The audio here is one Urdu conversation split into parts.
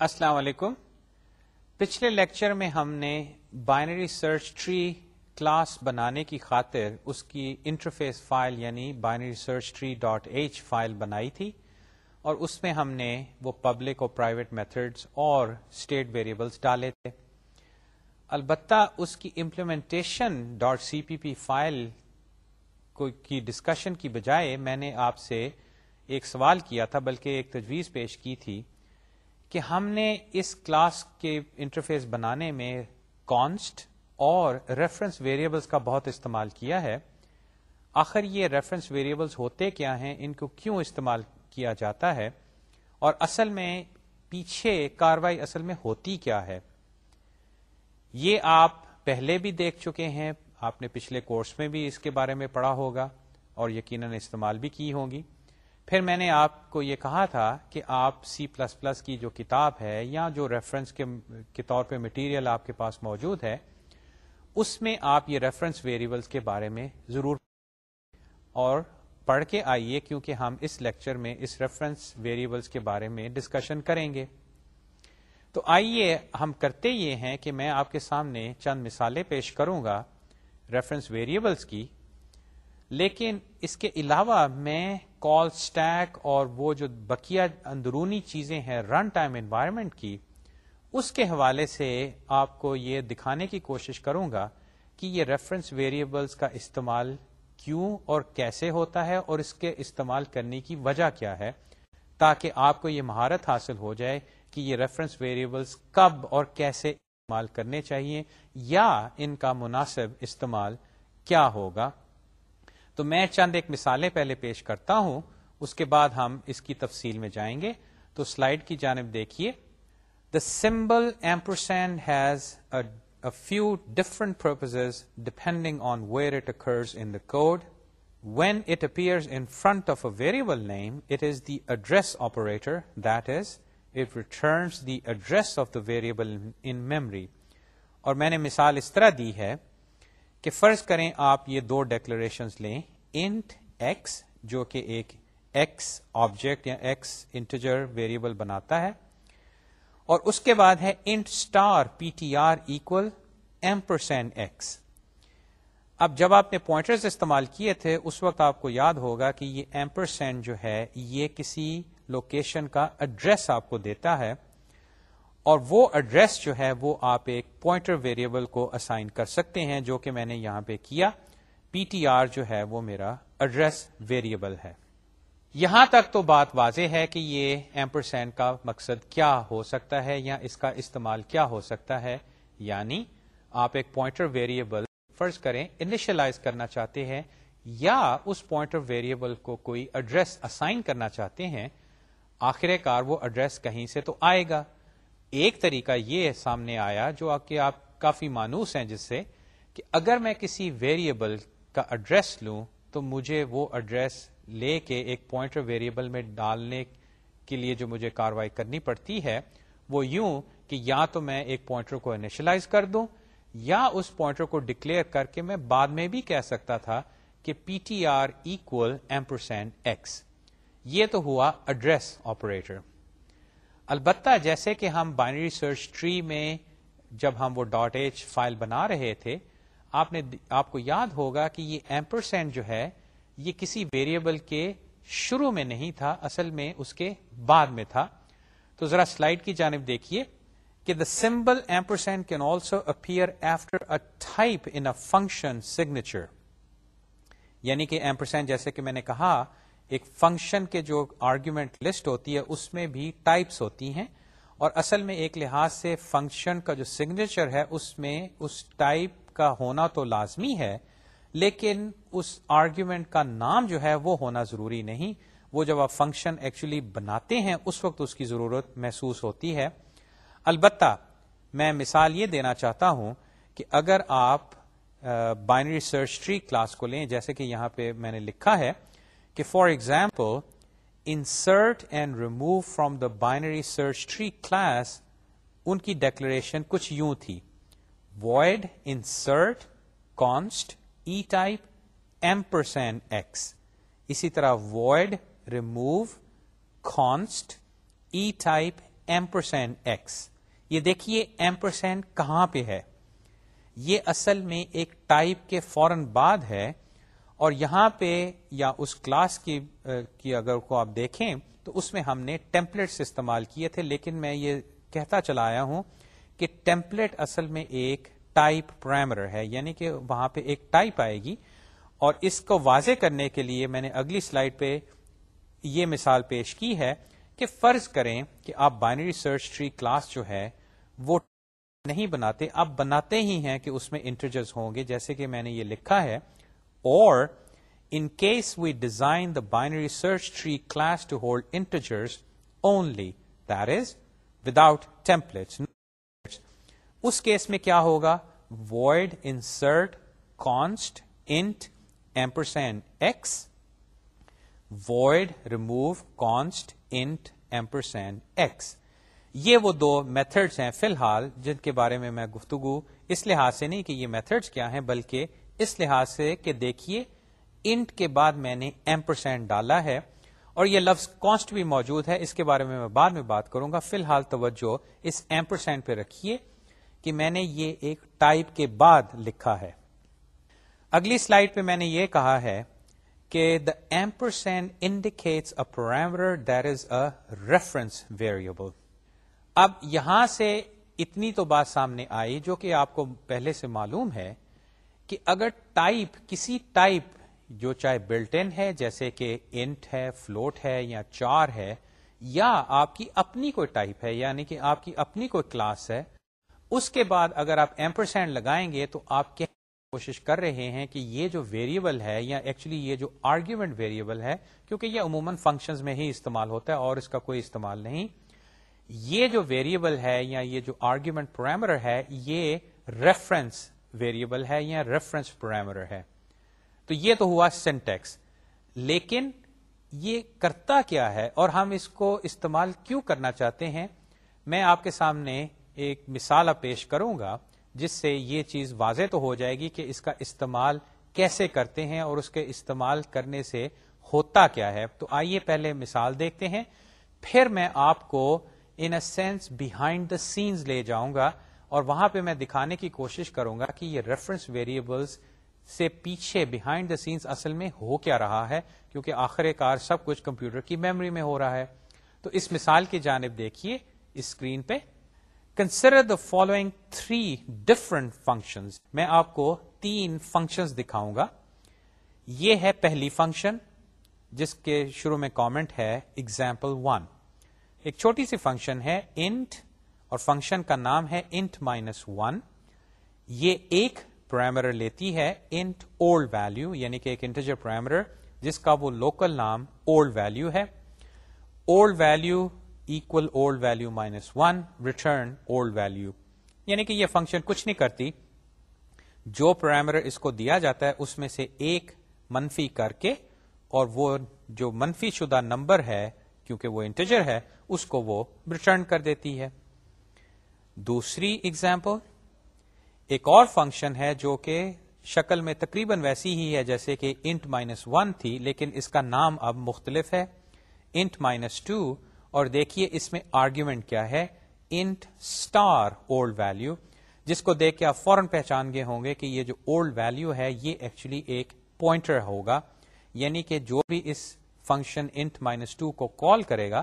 السلام علیکم۔ پچھلے لیکچر میں ہم نے بائنری سرچ ٹری کلاس بنانے کی خاطر اس کی انٹرفیس فائل یعنی binary search tree dot h file بنائی تھی اور اس میں ہم نے وہ پبلک اور پرائیویٹ میتھڈس اور اسٹیٹ ویریبلس ڈالے تھے۔ البتہ اس کی implementation dot C P P file کی ڈسکشن کی بجائے میں نے آپ سے ایک سوال کیا تھا، بلکہ ایک تجویز پیش کی تھی۔ کہ ہم نے اس کلاس کے انٹرفیس بنانے میں کانسٹ اور ریفرنس ویریبلس کا بہت استعمال کیا ہے۔ آخر یہ ریفرنس ویریبلس ہوتے کیا ہیں؟ ان کو کیوں استعمال کیا جاتا ہے؟ اور اصل میں پیچھے کاروائی اصل میں ہوتی کیا ہے؟ یہ آپ پہلے بھی دیکھ چکے ہیں۔ آپ نے پچھلے کورس میں بھی اس کے بارے میں پڑھا ہوگا اور یقیناً استعمال بھی کی ہوگی پھر میں نے آپ کو یہ کہا تھا کہ آپ سی پلس پلس کی جو کتاب ہے یا جو ریفرنس کے طور پہ مٹیریل آپ کے پاس موجود ہے، اس میں آپ یہ ریفرنس ویریبلس کے بارے میں ضرور اور پڑھ کے آئیے کیونکہ ہم اس لیکچر میں اس ریفرنس ویریبلس کے بارے میں ڈسکشن کریں گے۔ تو آئیے ہم کرتے یہ ہیں کہ میں آپ کے سامنے چند مثالیں پیش کروں گا ریفرنس ویریبلس کی، لیکن اس کے علاوہ میں کال سٹیک اور وہ جو بکیا اندرونی چیزیں ہیں رن ٹائم انوائرمنٹ کی، اس کے حوالے سے آپ کو یہ دکھانے کی کوشش کروں گا کہ یہ ریفرنس ویریبلس کا استعمال کیوں اور کیسے ہوتا ہے اور اس کے استعمال کرنے کی وجہ کیا ہے، تاکہ آپ کو یہ مہارت حاصل ہو جائے کہ یہ ریفرنس ویریبلس کب اور کیسے استعمال کرنے چاہیے یا ان کا مناسب استعمال کیا ہوگا۔ تو میں چند ایک مثالیں پہلے پیش کرتا ہوں، اس کے بعد ہم اس کی تفصیل میں جائیں گے۔ تو سلائڈ کی جانب دیکھیے۔ The symbol ampersand has few different purpose depending on where it occurs in the code when it appears in front of a variable name it is the address operator that is it returns the address of the variable in memory اور میں نے مثال اس طرح دی ہے کہ فرض کریں آپ یہ دو ڈیکلریشن لیں. انٹ ایکس جو کہ ایک ایکس آبجیکٹ یا ایکس انٹیجر ویریبل بناتا ہے. اور اس کے بعد ہے int star P T R equal ampersand x اب جب آپ نے پوائنٹرز استعمال کیے تھے، اس وقت آپ کو یاد ہوگا کہ یہ ایم پرسینٹ جو ہے، یہ کسی لوکیشن کا ایڈریس آپ کو دیتا ہے. اور وہ ایڈریس جو ہے وہ آپ ایک پوائنٹر ویریبل کو اسائن کر سکتے ہیں جو کہ میں نے یہاں پہ کیا۔ پی ٹی آر جو ہے وہ میرا ایڈریس ویریبل ہے۔ یہاں تک تو بات واضح ہے کہ یہ ایمپرسینڈ کا مقصد کیا ہو سکتا ہے یا اس کا استعمال کیا ہو سکتا ہے۔ یعنی آپ ایک پوائنٹر ویریبل فرض کریں انیشلائز کرنا چاہتے ہیں یا اس پوائنٹر ویریبل کو کوئی ایڈریس اسائن کرنا چاہتے ہیں آخر کار وہ ایڈریس کہیں سے تو آئے گا۔ ایک طریقہ یہ سامنے آیا جو کہ آپ کافی مانوس ہیں جس سے کہ اگر میں کسی ویریبل کا ایڈریس لوں تو مجھے وہ ایڈریس لے کے ایک پوائنٹر ویریبل میں ڈالنے کے لیے جو مجھے کاروائی کرنی پڑتی ہے، وہ یوں کہ یا تو میں ایک پوائنٹر کو انیشلائز کر دوں یا اس پوائنٹر کو ڈکلیئر کر کے میں بعد میں بھی کہہ سکتا تھا کہ P T R equal ampersand x یہ تو ہوا ایڈریس آپریٹر البتہ جیسے کہ ہم بائنری سرچ ٹری میں جب ہم وہ ڈاٹ ایچ فائل بنا رہے تھے، آپ نے آپ کو یاد ہوگا کہ یہ ایمپرسینٹ جو ہے، یہ کسی ویریبل کے شروع میں نہیں تھا، اصل میں اس کے بعد میں تھا۔ تو ذرا سلائڈ کی جانب دیکھیے کہ the symbol ampersand can also appear after a type in function signature یعنی کہ ایمپرسینٹ جیسے کہ میں نے کہا ایک فنکشن کے جو آرگیومنٹ لسٹ ہوتی ہے، اس میں بھی ٹائپس ہوتی ہیں۔ اور اصل میں ایک لحاظ سے فنکشن کا جو سگنیچر ہے، اس میں اس ٹائپ کا ہونا تو لازمی ہے، لیکن اس آرگیومنٹ کا نام جو ہے، وہ ہونا ضروری نہیں۔ وہ جب آپ فنکشن ایکچولی بناتے ہیں، اس وقت اس کی ضرورت محسوس ہوتی ہے۔ البتہ، میں مثال یہ دینا چاہتا ہوں کہ اگر آپ بائنری سرچ ٹری کلاس کو لیں، جیسے کہ یہاں پہ میں نے لکھا ہے کہ for example insert and remove from the binary search tree class ان کی ڈیکلریشن کچھ یوں تھی۔ Void insert const E type ampersand x اسی طرح void remove const E type ampersand x یہ دیکھیے ایم پرسینٹ کہاں پہ ہے۔ یہ اصل میں ایک ٹائپ کے فوراً بعد ہے۔ اور یہاں پہ یا اس کلاس کی کی اگر کو آپ دیکھیں تو اس میں ہم نے ٹیمپلیٹس استعمال کیے تھے، لیکن میں یہ کہتا چلا آیا ہوں کہ ٹیمپلیٹ اصل میں ایک ٹائپ پرائمر ہے یعنی کہ وہاں پہ ایک ٹائپ آئے گی۔ اور اس کو واضح کرنے کے لیے میں نے اگلی سلائڈ پہ یہ مثال پیش کی ہے کہ فرض کریں کہ آپ بائنری سرچ ٹری کلاس جو ہے وہ نہیں بناتے، آپ بناتے ہی ہیں کہ اس میں انٹرجرز ہوں گے، جیسے کہ میں نے یہ لکھا ہے۔ اور in case we design the binary search tree class to hold integers only that is without template us case میں کیا ہوگا؟ Void insert const int ampersand x void remove const int ampersand x یہ وہ دو میتھڈس ہیں فی الحال، جن کے بارے میں میں گفتگو اس لحاظ سے نہیں کہ یہ میتھڈس کیا ہیں، بلکہ اس لحاظ سے کہ دیکھیے انٹ کے بعد میں نے ایم پرسینٹ ڈالا ہے اور یہ لفظ کانسٹ بھی موجود ہے۔ اس کے بارے میں میں بعد میں بات کروں گا۔ فی الحال توجہ اس ایم پرسینٹ پہ رکھیے کہ میں نے یہ ایک ٹائپ کے بعد لکھا ہے۔ اگلی سلائڈ پہ میں نے یہ کہا ہے کہ the ampersand indicates a primer that is a reference variable اب یہاں سے اتنی تو بات سامنے آئی جو کہ آپ کو پہلے سے معلوم ہے۔ کہ اگر ٹائپ کسی ٹائپ جو چاہے بلٹ ان ہے، جیسے کہ انٹ ہے، فلوٹ ہے یا چار ہے، یا آپ کی اپنی کوئی ٹائپ ہے یعنی کہ آپ کی اپنی کوئی کلاس ہے، اس کے بعد اگر آپ ایم پرسینٹ لگائیں گے تو آپ کیا کوشش کر رہے ہیں کہ یہ جو ویریبل ہے یا ایکچولی یہ جو آرگیومنٹ ویریبل ہے، کیونکہ یہ عموماً فنکشنز میں ہی استعمال ہوتا ہے اور اس کا کوئی استعمال نہیں۔ یہ جو ویریبل ہے یا یہ جو آرگیومنٹ پرائمر ہے، یہ ریفرنس ویریبل ہے یا ریفرنس پرائمر ہے. تو یہ تو ہوا سینٹیکس لیکن یہ کرتا کیا ہے اور ہم اس کو استعمال کیوں کرنا چاہتے ہیں؟ میں آپ کے سامنے ایک مثال پیش کروں گا، جس سے یہ چیز واضح تو ہو جائے گی کہ اس کا استعمال کیسے کرتے ہیں اور اس کے استعمال کرنے سے ہوتا کیا ہے۔ تو آئیے پہلے مثال دیکھتے ہیں۔ پھر میں آپ کو in a sense behind the scenes لے جاؤں گا۔ اور وہاں پہ میں دکھانے کی کوشش کروں گا کہ یہ ریفرنس ویریبلس سے پیچھے بہائنڈ دا سینس اصل میں ہو کیا رہا ہے، کیونکہ آخر کار سب کچھ کمپیوٹر کی میموری میں ہو رہا ہے۔ تو اس مثال کی جانب دیکھیے اسکرین پہ۔ Consider the following three different functions میں آپ کو تین فنکشنز دکھاؤں گا۔ یہ ہے پہلی فنکشن جس کے شروع میں کامنٹ ہے اگزامپل ون ایک چھوٹی سی فنکشن ہے انٹ اور فنکشن کا نام ہے انٹ مائنس ون یہ ایک پرائمر لیتی ہے انٹ اولڈ ویلو یعنی کہ ایک انٹرجر پرائمر جس کا وہ لوکل نام اولڈ ویلو ہے. Old value equal old value minus one return old value یعنی کہ یہ فنکشن کچھ نہیں کرتی. جو پرائمر اس کو دیا جاتا ہے اس میں سے ایک منفی کر کے اور وہ جو منفی شدہ نمبر ہے کیونکہ وہ انٹیجر ہے، اس کو وہ ریٹرن کر دیتی ہے. دوسری اگزامپل ایک اور فنکشن ہے جو کہ شکل میں تقریباً ویسی ہی ہے جیسے کہ انٹ مائنس ون تھی، لیکن اس کا نام اب مختلف ہے۔ انٹ مائنس ٹو اور دیکھیے اس میں آرگیومنٹ کیا ہے۔ انٹ اسٹار اولڈ ویلو جس کو دیکھ کے آپ فوراً پہچان گئے ہوں گے کہ یہ جو اولڈ ویلو ہے، یہ ایکچولی ایک پوائنٹر ہوگا۔ یعنی کہ جو بھی اس فنکشن انٹ مائنس ٹو کو کال کرے گا،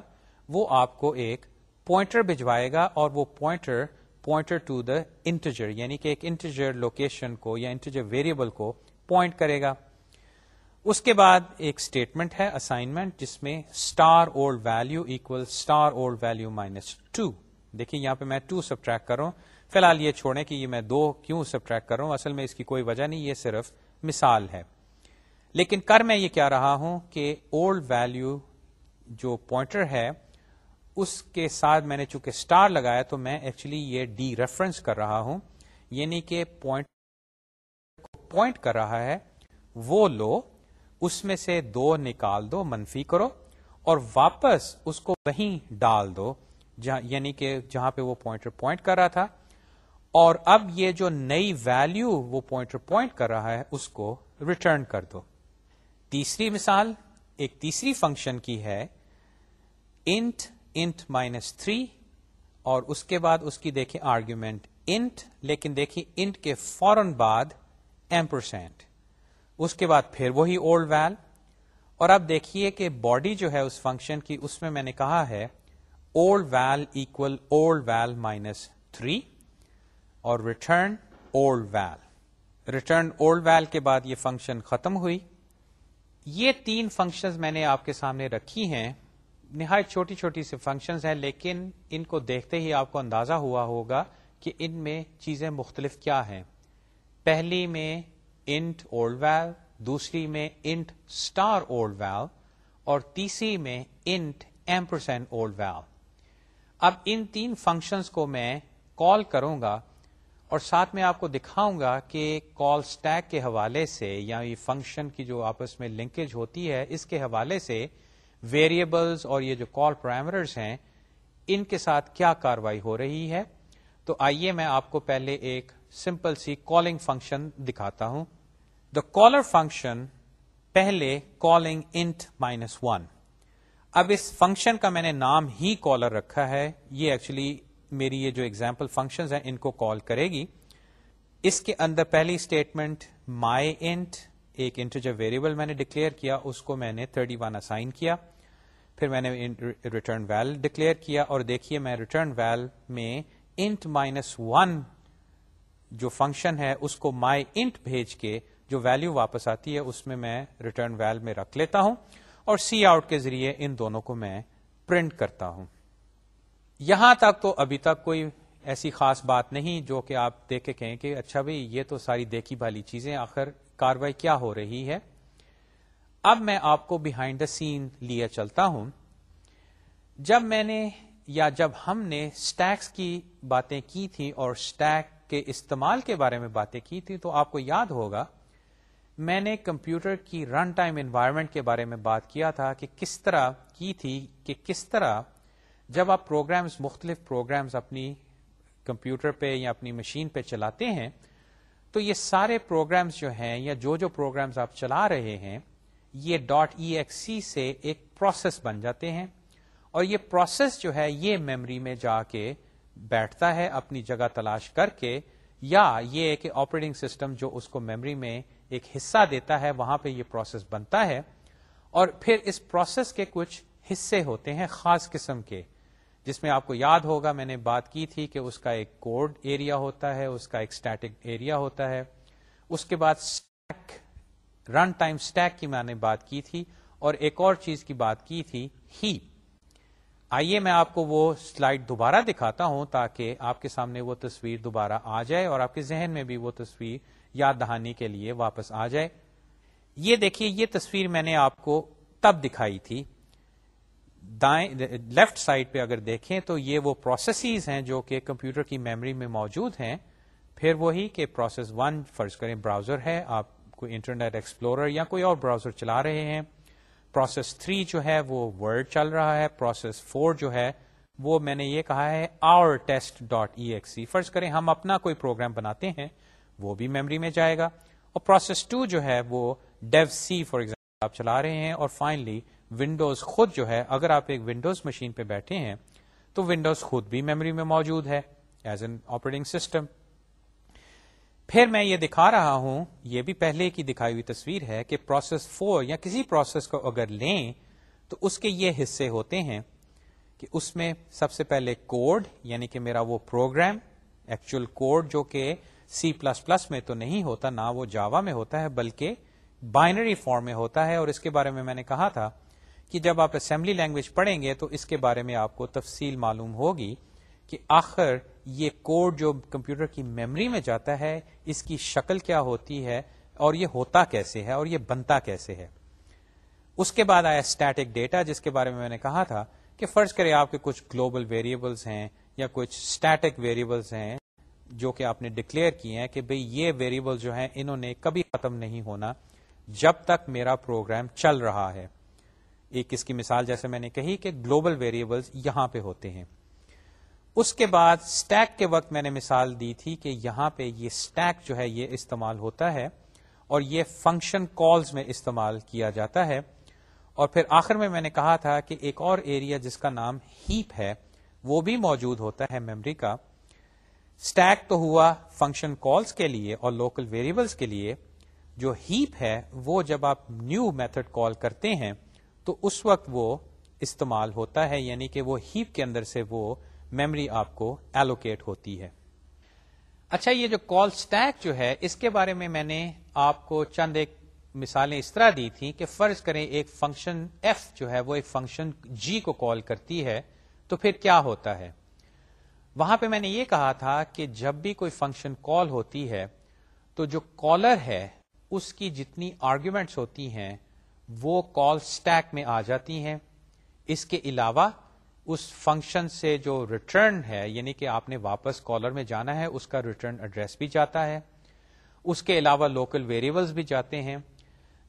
وہ آپ کو ایک پوائنٹر بھجوائے گا اور وہ pointer pointer to the integer یعنی کہ ایک انٹیجر لوکیشن کو یا انٹیجر ویریبل کو پوائنٹ کرے گا۔ اس کے بعد ایک اسٹیٹمنٹ ہے اسائنمنٹ جس میں star old value equal star old value minus two دیکھیے یہاں پہ میں ٹو سبٹریکٹ کر رہا ہوں فی الحال یہ چھوڑیں کہ یہ میں دو کیوں سبٹریکٹ کر رہا ہوں اصل میں اس کی کوئی وجہ نہیں، یہ صرف مثال ہے۔ لیکن کر میں یہ کیا رہا ہوں کہ اولڈ ویلو جو پوائنٹر ہے اس کے ساتھ میں نے چونکہ اسٹار لگایا تو میں ایکچولی یہ ڈی ریفرنس کر رہا ہوں۔ یعنی کہ پوائنٹ پوائنٹ کر رہا ہے۔ وہ لو، اس میں سے دو نکال دو، منفی کرو اور واپس اس کو وہیں ڈال دو۔ جہاں یعنی کہ جہاں پہ وہ پوائنٹر پوائنٹ کر رہا تھا۔ اور اب یہ جو نئی ویلو وہ پوائنٹر پوائنٹ کر رہا ہے، اس کو ریٹرن کر دو۔ تیسری مثال، ایک تیسری فنکشن کی ہے۔ انٹ انٹ مائنس تھری اور اس کے بعد اس کی دیکھیں آرگیومنٹ انٹ لیکن دیکھیے انٹ کے فوراً بعد ایم پرسینٹ اس کے بعد پھر وہی اولڈ ویل اور اب دیکھیے کہ باڈی جو ہے اس فنکشن کی، اس میں میں نے کہا ہے old val equal old val minus three اور return old val return old val کے بعد یہ فنکشن ختم ہوئی. یہ تین فنکشنز میں نے آپ کے سامنے رکھی ہیں نہایت چھوٹی چھوٹی سی فنکشنز ہیں، لیکن ان کو دیکھتے ہی آپ کو اندازہ ہوا ہوگا کہ ان میں چیزیں مختلف کیا ہیں۔ پہلی میں انٹ اولڈ ویل دوسری میں انٹ اسٹار اولڈ ویل اور تیسری میں int ampersand old val اب ان تین فنکشنز کو میں کال کروں گا اور ساتھ میں آپ کو دکھاؤں گا کہ کال سٹیک کے حوالے سے یا یہ فنکشن کی جو آپس میں لنکیج ہوتی ہے، اس کے حوالے سے ویریبلز اور یہ جو کال پرائمرز ہیں، ان کے ساتھ کیا کاروائی ہو رہی ہے؟ تو آئیے میں آپ کو پہلے ایک سمپل سی کالنگ فنکشن دکھاتا ہوں۔ دا کالر فنکشن پہلے کالنگ انٹ مائنس ون اب اس فنکشن کا میں نے نام ہی کالر رکھا ہے۔ یہ ایکچولی میری یہ جو ایگزامپل فنکشن ہیں، ان کو کال کرے گی۔ اس کے اندر پہلی اسٹیٹمنٹ مائی انٹ ایک انٹرجر ویریبل میں نے ڈکلیئر کیا، اس کو میں نے 31 ون اسائن کیا۔ پھر میں نے ریٹرن ویل ڈکلیئر کیا اور دیکھیے میں ریٹرن ویل میں انٹ مائنس ون جو فنکشن ہے اس کو مائی انٹ بھیج کے جو ویلو واپس آتی ہے اس میں میں ریٹرن ویل میں رکھ لیتا ہوں اور سی آؤٹ کے ذریعے ان دونوں کو میں پرنٹ کرتا ہوں۔ یہاں تک تو ابھی تک کوئی ایسی خاص بات نہیں جو کہ آپ دیکھ کے کہیں کہ اچھا بھائی یہ تو ساری دیکھی بھالی چیزیں، آخر کاروائی کیا ہو رہی ہے؟ اب میں آپ کو بیہائنڈ دا سین لیا چلتا ہوں۔ جب میں نے یا جب ہم نے سٹیکس کی باتیں کی تھی اور سٹیک کے استعمال کے بارے میں باتیں کی تھی تو آپ کو یاد ہوگا، میں نے کمپیوٹر کی رن ٹائم انوائرمنٹ کے بارے میں بات کیا تھا کہ کس طرح کی تھی، کہ کس طرح جب آپ پروگرامز مختلف پروگرامز اپنی کمپیوٹر پہ یا اپنی مشین پہ چلاتے ہیں، تو یہ سارے پروگرامز جو ہیں یا جو جو پروگرامز آپ چلا رہے ہیں یہ ڈاٹ ای ایکس سی سے ایک پروسیس بن جاتے ہیں اور یہ پروسیس جو ہے یہ میموری میں جا کے بیٹھتا ہے، اپنی جگہ تلاش کر کے، یا یہ کہ آپریٹنگ سسٹم جو اس کو میموری میں ایک حصہ دیتا ہے، وہاں پہ یہ پروسیس بنتا ہے۔ اور پھر اس پروسیس کے کچھ حصے ہوتے ہیں خاص قسم کے، جس میں آپ کو یاد ہوگا، میں نے بات کی تھی کہ اس کا ایک کوڈ ایریا ہوتا ہے، اس کا ایک اسٹیٹک ایریا ہوتا ہے۔ اس کے بعد رن ٹائم اسٹیک کی میں نے بات کی تھی اور ایک اور چیز کی بات کی تھی ہیپ آئیے میں آپ کو وہ سلائڈ دوبارہ دکھاتا ہوں تاکہ آپ کے سامنے وہ تصویر دوبارہ آ جائے اور آپ کے ذہن میں بھی وہ تصویر یاد دہانی کے لیے واپس آ جائے۔ یہ دیکھیے، یہ تصویر میں نے آپ کو تب دکھائی تھی۔ دائیں، لیفٹ سائڈ پہ اگر دیکھیں تو یہ وہ پروسیسز ہیں جو کہ کمپیوٹر کی میموری میں موجود ہیں۔ پھر وہی کہ پروسیس ون فرض کریں براؤزر ہے، آپ کوئی انٹرنیٹ ایکسپلورر یا کوئی اور براؤزر چلا رہے ہیں، پروسیس تھری جو ہے وہ ورڈ چل رہا ہے، پروسیس فور جو ہے وہ میں نے یہ کہا ہے our test dot E X C فرض کریں ہم اپنا کوئی پروگرام بناتے ہیں، وہ بھی میموری میں جائے گا۔ اور پروسیس ٹو جو ہے وہ ڈیو سی فار ایگزامپل آپ چلا رہے ہیں اور فائنلی ونڈوز خود جو ہے، اگر آپ ایک ونڈوز مشین پہ بیٹھے ہیں تو ونڈوز خود بھی میموری میں موجود ہے ایز این آپریٹنگ سسٹم پھر میں یہ دکھا رہا ہوں، یہ بھی پہلے کی دکھائی ہوئی تصویر ہے کہ پروسیس فور یا کسی پروسیس کو اگر لیں تو اس کے یہ حصے ہوتے ہیں کہ اس میں سب سے پہلے کوڈ یعنی کہ میرا وہ پروگرام ایکچوئل کوڈ جو کہ سی پلس پلس میں تو نہیں ہوتا، نہ وہ جاوا میں ہوتا ہے، بلکہ بائنری فارم میں ہوتا ہے۔ اور اس کے بارے میں میں نے کہا تھا کہ جب آپ اسمبلی لینگویج پڑھیں گے تو اس کے بارے میں آپ کو تفصیل معلوم ہوگی کہ آخر یہ کوڈ جو کمپیوٹر کی میموری میں جاتا ہے، اس کی شکل کیا ہوتی ہے اور یہ ہوتا کیسے ہے اور یہ بنتا کیسے ہے۔ اس کے بعد آیا اسٹیٹک ڈیٹا جس کے بارے میں میں نے کہا تھا کہ فرض کرے آپ کے کچھ گلوبل ویریبلس ہیں یا کچھ اسٹیٹک ویریبلس ہیں جو کہ آپ نے ڈکلیئر کیے ہیں کہ بھئی یہ ویریبل جو ہیں انہوں نے کبھی ختم نہیں ہونا جب تک میرا پروگرام چل رہا ہے۔ ایک اس کی مثال جیسے میں نے کہی کہ گلوبل ویریبلس یہاں پہ ہوتے ہیں۔ اس کے بعد اسٹیک کے وقت میں نے مثال دی تھی کہ یہاں پہ یہ اسٹیک جو ہے یہ استعمال ہوتا ہے اور یہ فنکشن کالز میں استعمال کیا جاتا ہے۔ اور پھر آخر میں میں نے کہا تھا کہ ایک اور ایریا جس کا نام ہیپ ہے، وہ بھی موجود ہوتا ہے میمری کا۔ اسٹیک تو ہوا فنکشن کالس کے لیے اور لوکل ویریبلس کے لیے۔ جو ہیپ ہے، وہ جب آپ نیو میتھڈ کال کرتے ہیں، تو اس وقت وہ استعمال ہوتا ہے یعنی کہ وہ ہیپ کے اندر سے وہ میمری آپ کو ایلوکیٹ ہوتی ہے۔ اچھا یہ جو کال اسٹیک جو ہے، اس کے بارے میں میں نے آپ کو چند ایک مثالیں اس طرح دی تھیں کہ فرض کریں ایک فنکشن ایف جو ہے، وہ ایک فنکشن جی کو کال کرتی ہے، تو پھر کیا ہوتا ہے؟ وہاں پہ میں نے یہ کہا تھا کہ جب بھی کوئی فنکشن کال ہوتی ہے، تو جو کالر ہے، اس کی جتنی آرگومنٹس ہوتی ہیں، وہ کال اسٹیک میں آ جاتی ہیں۔ اس کے علاوہ اس فنکشن سے جو ریٹرن ہے یعنی کہ آپ نے واپس کالر میں جانا ہے، اس کا ریٹرن ایڈریس بھی جاتا ہے۔ اس کے علاوہ لوکل ویریبلس بھی جاتے ہیں۔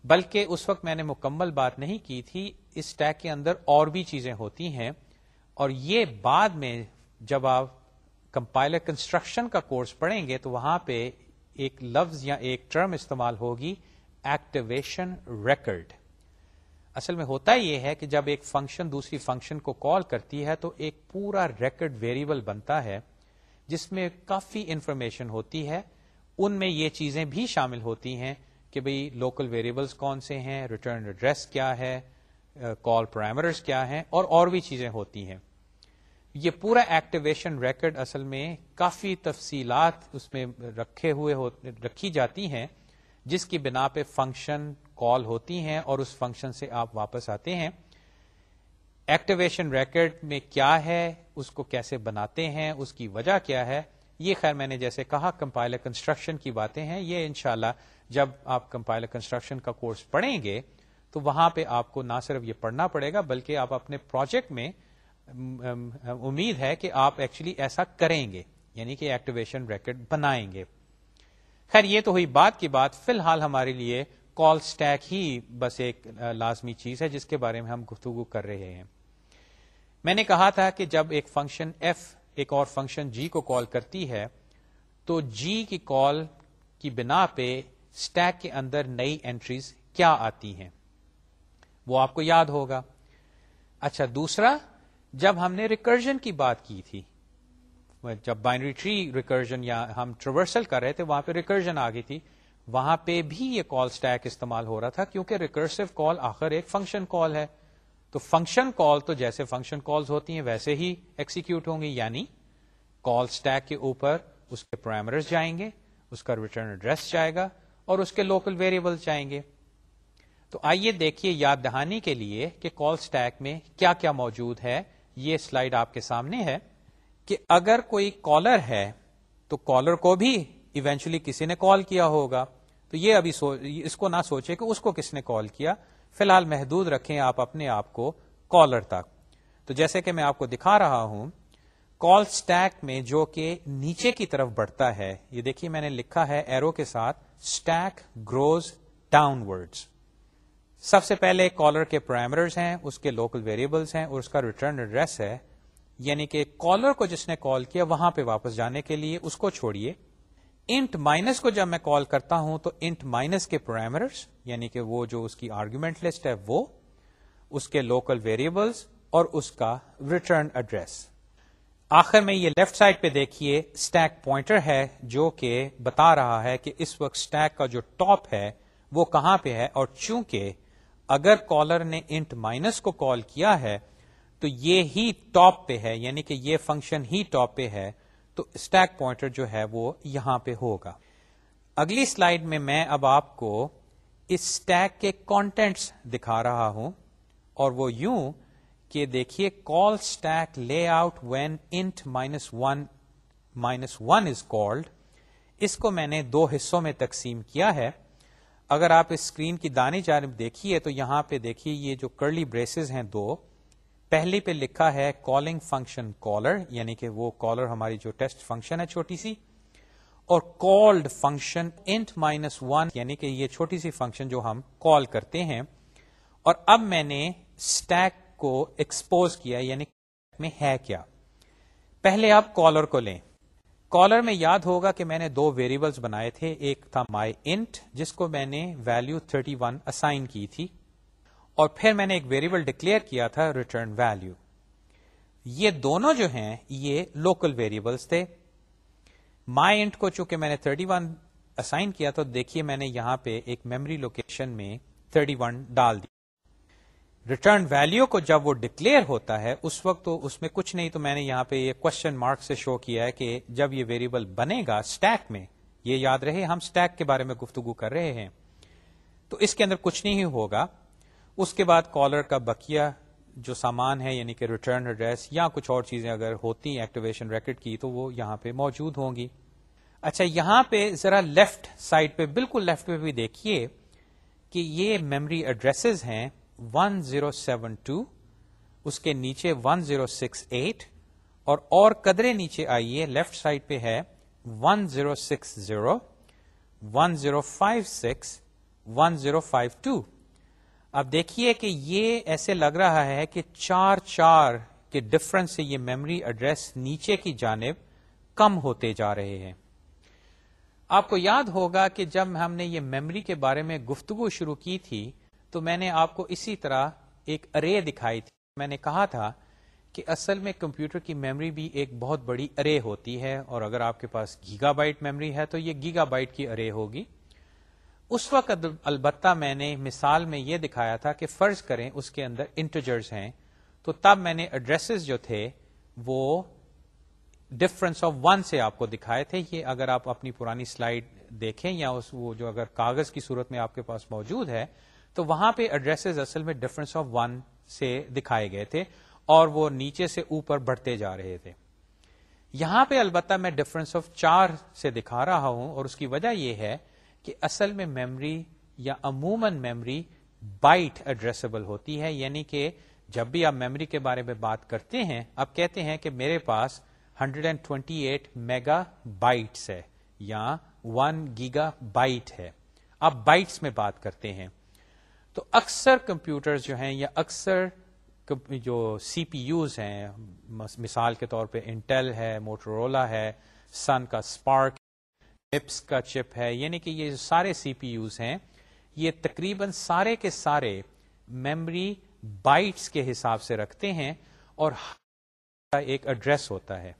بلکہ اس وقت میں نے مکمل بات نہیں کی تھی، اس ٹیک کے اندر اور بھی چیزیں ہوتی ہیں۔ اور یہ بعد میں جب آپ کمپائلر کنسٹرکشن کا کورس پڑھیں گے، تو وہاں پہ ایک لفظ یا ایک ٹرم استعمال ہوگی ایکٹیویشن ریکرڈ اصل میں ہوتا یہ ہے کہ جب ایک فنکشن دوسری فنکشن کو کال کرتی ہے تو ایک پورا ریکرڈ ویریبل بنتا ہے جس میں کافی انفارمیشن ہوتی ہے۔ ان میں یہ چیزیں بھی شامل ہوتی ہیں کہ بھئی لوکل ویریبلس کون سے ہیں ریٹرن ایڈریس کیا ہے کال پرائمرز کیا ہیں اور اور بھی چیزیں ہوتی ہیں۔ یہ پورا ایکٹیویشن ریکرڈ اصل میں کافی تفصیلات اس میں رکھے ہوئے رکھی جاتی ہیں، جس کی بنا پہ فنکشن کال ہوتی ہیں اور اس فنکشن سے آپ واپس آتے ہیں۔ ایکٹیویشن ریکرڈ میں کیا ہے؟ اس کو کیسے بناتے ہیں؟ اس کی وجہ کیا ہے؟ یہ خیر میں نے جیسے کہا کمپائلر کنسٹرکشن کی باتیں ہیں۔ یہ انشاءاللہ جب آپ کمپائلر کنسٹرکشن کا کورس پڑھیں گے، تو وہاں پہ آپ کو نہ صرف یہ پڑھنا پڑے گا، بلکہ آپ اپنے پروجیکٹ میں امید ہے کہ آپ ایکچولی ایسا کریں گے یعنی کہ ایکٹیویشن ریکڈ بنائیں گے۔ خیر، یہ تو ہوئی بات کی بات۔ فی الحال ہمارے لیے کال اسٹیک ہی بس ایک لازمی چیز ہے جس کے بارے میں ہم گفتگو کر رہے ہیں۔ میں نے کہا تھا کہ جب ایک فنکشن ایف ایک اور فنکشن جی کو کال کرتی ہے، تو جی کی کال کی بنا پہ اسٹیک کے اندر نئی انٹریز کیا آتی ہیں؟ وہ آپ کو یاد ہوگا۔ اچھا دوسرا، جب ہم نے ریکرجن کی بات کی تھی، جب بائنری ٹری ریکرجن یا ہم ٹریورسل کر رہے تھے، وہاں پہ ریکرجن آ گئی تھی وہاں پہ بھی یہ کال اسٹیک استعمال ہو رہا تھا کیونکہ ریکرسو کال آخر ایک فنکشن کال ہے۔ تو فنکشن کال تو جیسے فنکشن کالز ہوتی ہیں ویسے ہی ایکسیکیوٹ ہوں گی یعنی کال اسٹیک کے اوپر اس کے پرائمرز جائیں گے، اس کا ریٹرن ایڈریس جائے گا اور اس کے لوکل ویریبل جائیں گے۔ تو آئیے دیکھیے یاد دہانی کے لیے کہ کال اسٹیک میں کیا کیا موجود ہے۔ یہ سلائیڈ آپ کے سامنے ہے کہ اگر کوئی کالر ہے تو کالر کو بھی ایونچولی کسی نے کال کیا ہوگا۔ تو یہ ابھی سو اس کو نہ سوچے کہ اس کو کس نے کال کیا۔ فی الحال محدود رکھیں آپ اپنے آپ کو کالر تک۔ تو جیسے کہ میں آپ کو دکھا رہا ہوں، کال اسٹیک میں جو کہ نیچے کی طرف بڑھتا ہے، یہ دیکھیے میں نے لکھا ہے ایرو کے ساتھ اسٹیک گروز ڈاؤن ورڈس سب سے پہلے کالر کے پرائمرز ہیں، اس کے لوکل ویریبلس ہیں اور اس کا ریٹرن ایڈریس ہے۔ یعنی کہ کالر کو جس نے کال کیا، وہاں پہ واپس جانے کے لیے اس کو چھوڑیے۔ انٹ مائنس کو جب میں کال کرتا ہوں تو انٹ مائنس کے پرائمرز یعنی کہ وہ جو اس کی آرگومنٹ لسٹ ہے وہ، اس کے لوکل ویریبلس اور اس کا ریٹرن ایڈریس آخر میں یہ لیفٹ سائڈ پہ دیکھیے اسٹیک پوائنٹر ہے جو کہ بتا رہا ہے کہ اس وقت اسٹیک کا جو ٹاپ ہے وہ کہاں پہ ہے اور چونکہ اگر کالر نے انٹ مائنس کو کال کیا ہے تو یہ ہی ٹاپ پہ ہے یعنی کہ یہ فنکشن ہی ٹاپ پہ ہے تو اسٹیک پوائنٹر جو ہے وہ یہاں پہ ہوگا۔ اگلی سلائڈ میں میں اب آپ کو اس اسٹیک کے کانٹینٹس دکھا رہا ہوں اور وہ یوں کہ دیکھیے call stack layout when int minus one minus one is called اس کو میں نے دو حصوں میں تقسیم کیا ہے۔ اگر آپ اس اسکرین کی دانی جانب دیکھیے تو یہاں پہ دیکھیے یہ جو کرلی بریسز ہیں دو۔ پہلی پہ لکھا ہے کالنگ فنکشن کالر یعنی کہ وہ کالر ہماری جو ٹیسٹ فنکشن ہے چھوٹی سی، اور called function int minus one یعنی کہ یہ چھوٹی سی فنکشن جو ہم کال کرتے ہیں۔ اور اب میں نے اسٹیک کو ایکسپوز کیا یعنی میں ہے کیا۔ پہلے آپ کالر کو لیں۔ کالر میں یاد ہوگا کہ میں نے دو ویریبلس بنائے تھے، ایک تھا مائی انٹ جس کو میں نے ویلو 31 ون اسائن کی تھی۔ اور پھر میں نے ایک ویریبل ڈکلیئر کیا تھا ریٹرن ویلو یہ دونوں جو ہیں، یہ لوکل ویریبلس تھے. مائی انٹ کو چونکہ میں نے 31 اسائن کیا تو دیکھیے میں نے یہاں پہ ایک میموری لوکیشن میں 31 ڈال دی. ریٹرن ویلو کو جب وہ ڈکلیئر ہوتا ہے، اس وقت تو اس میں کچھ نہیں تو میں نے یہاں پہ یہ کوشچن مارک سے شو کیا ہے کہ جب یہ ویریبل بنے گا اسٹیک میں، یہ یاد رہے ہم اسٹیک کے بارے میں گفتگو کر رہے ہیں، تو اس کے اندر کچھ نہیں ہوگا. اس کے بعد کالر کا بکیا جو سامان ہے یعنی کہ ریٹرن ایڈریس یا کچھ اور چیزیں اگر ہوتی ہیں ایکٹیویشن ریکڈ کی، تو وہ یہاں پہ موجود ہوں گی۔ اچھا یہاں پہ ذرا لیفٹ سائڈ پہ، بالکل لیفٹ پہ بھی دیکھیے کہ یہ میمری ایڈریسز ہیں 1072 اس کے نیچے 1068 اور اور قدرے نیچے آئیے لیفٹ سائڈ پہ ہے 1060 1056 1052 اب دیکھیے کہ یہ ایسے لگ رہا ہے کہ چار چار کے ڈفرنس سے یہ میموری ایڈریس نیچے کی جانب کم ہوتے جا رہے ہیں۔ آپ کو یاد ہوگا کہ جب ہم نے یہ میموری کے بارے میں گفتگو شروع کی تھی، تو میں نے آپ کو اسی طرح ایک ارے دکھائی تھی۔ میں نے کہا تھا کہ اصل میں کمپیوٹر کی میموری بھی ایک بہت بڑی ارے ہوتی ہے اور اگر آپ کے پاس گیگا بائٹ میموری ہے تو یہ گیگا بائٹ کی ارے ہوگی۔ اس وقت البتہ میں نے مثال میں یہ دکھایا تھا کہ فرض کریں اس کے اندر انٹرجرز ہیں، تو تب میں نے ایڈریسز جو تھے وہ ڈفرنس آف ون سے آپ کو دکھائے تھے۔ یہ اگر آپ اپنی پرانی سلائڈ دیکھیں یا اس وہ جو اگر کاغذ کی صورت میں آپ کے پاس موجود ہے، تو وہاں پہ ایڈریسز اصل میں ڈفرنس آف ون سے دکھائے گئے تھے اور وہ نیچے سے اوپر بڑھتے جا رہے تھے۔ یہاں پہ البتہ میں ڈفرنس آف چار سے دکھا رہا ہوں اور اس کی وجہ یہ ہے کہ اصل میں میمری یا عموماً میمری بائٹ ایڈریسبل ہوتی ہے یعنی کہ جب بھی آپ میمری کے بارے میں بات کرتے ہیں، آپ کہتے ہیں کہ میرے پاس 128 میگا بائٹس ہے یا 1 گیگا بائٹ ہے۔ آپ بائٹس میں بات کرتے ہیں۔ تو اکثر کمپیوٹر جو ہیں یا اکثر جو سی پی یوز ہیں، مثال کے طور پہ انٹیل ہے موٹرولا ہے سن کا اسپارک ٹپس کا چپ ہے یعنی کہ یہ سارے سی پی یوز ہیں، یہ تقریباً سارے کے سارے میمری بائٹس کے حساب سے رکھتے ہیں اور ایک ایڈریس ہوتا ہے۔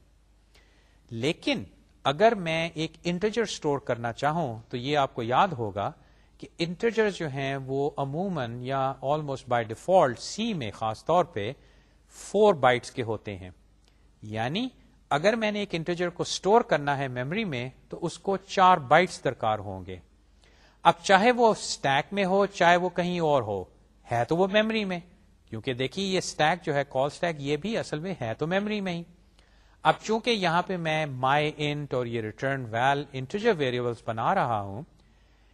لیکن اگر میں ایک انٹرجر سٹور کرنا چاہوں تو یہ آپ کو یاد ہوگا کہ انٹرجر جو ہیں وہ عموماً یا آلموسٹ بائی ڈیفالٹ سی میں خاص طور پہ فور بائٹس کے ہوتے ہیں۔ یعنی اگر میں نے ایک انٹرجر کو سٹور کرنا ہے میموری میں، تو اس کو چار بائٹس درکار ہوں گے۔ اب چاہے وہ اسٹیک میں ہو، چاہے وہ کہیں اور ہو، ہے تو وہ میموری میں۔ کیونکہ دیکھیے، یہ اسٹیک جو ہے، کال اسٹیک، یہ بھی اصل میں ہے تو میموری میں ہی۔ اب چونکہ یہاں پہ میں مائی انٹ اور یہ ریٹرن ویل انٹرجر ویریبلس بنا رہا ہوں،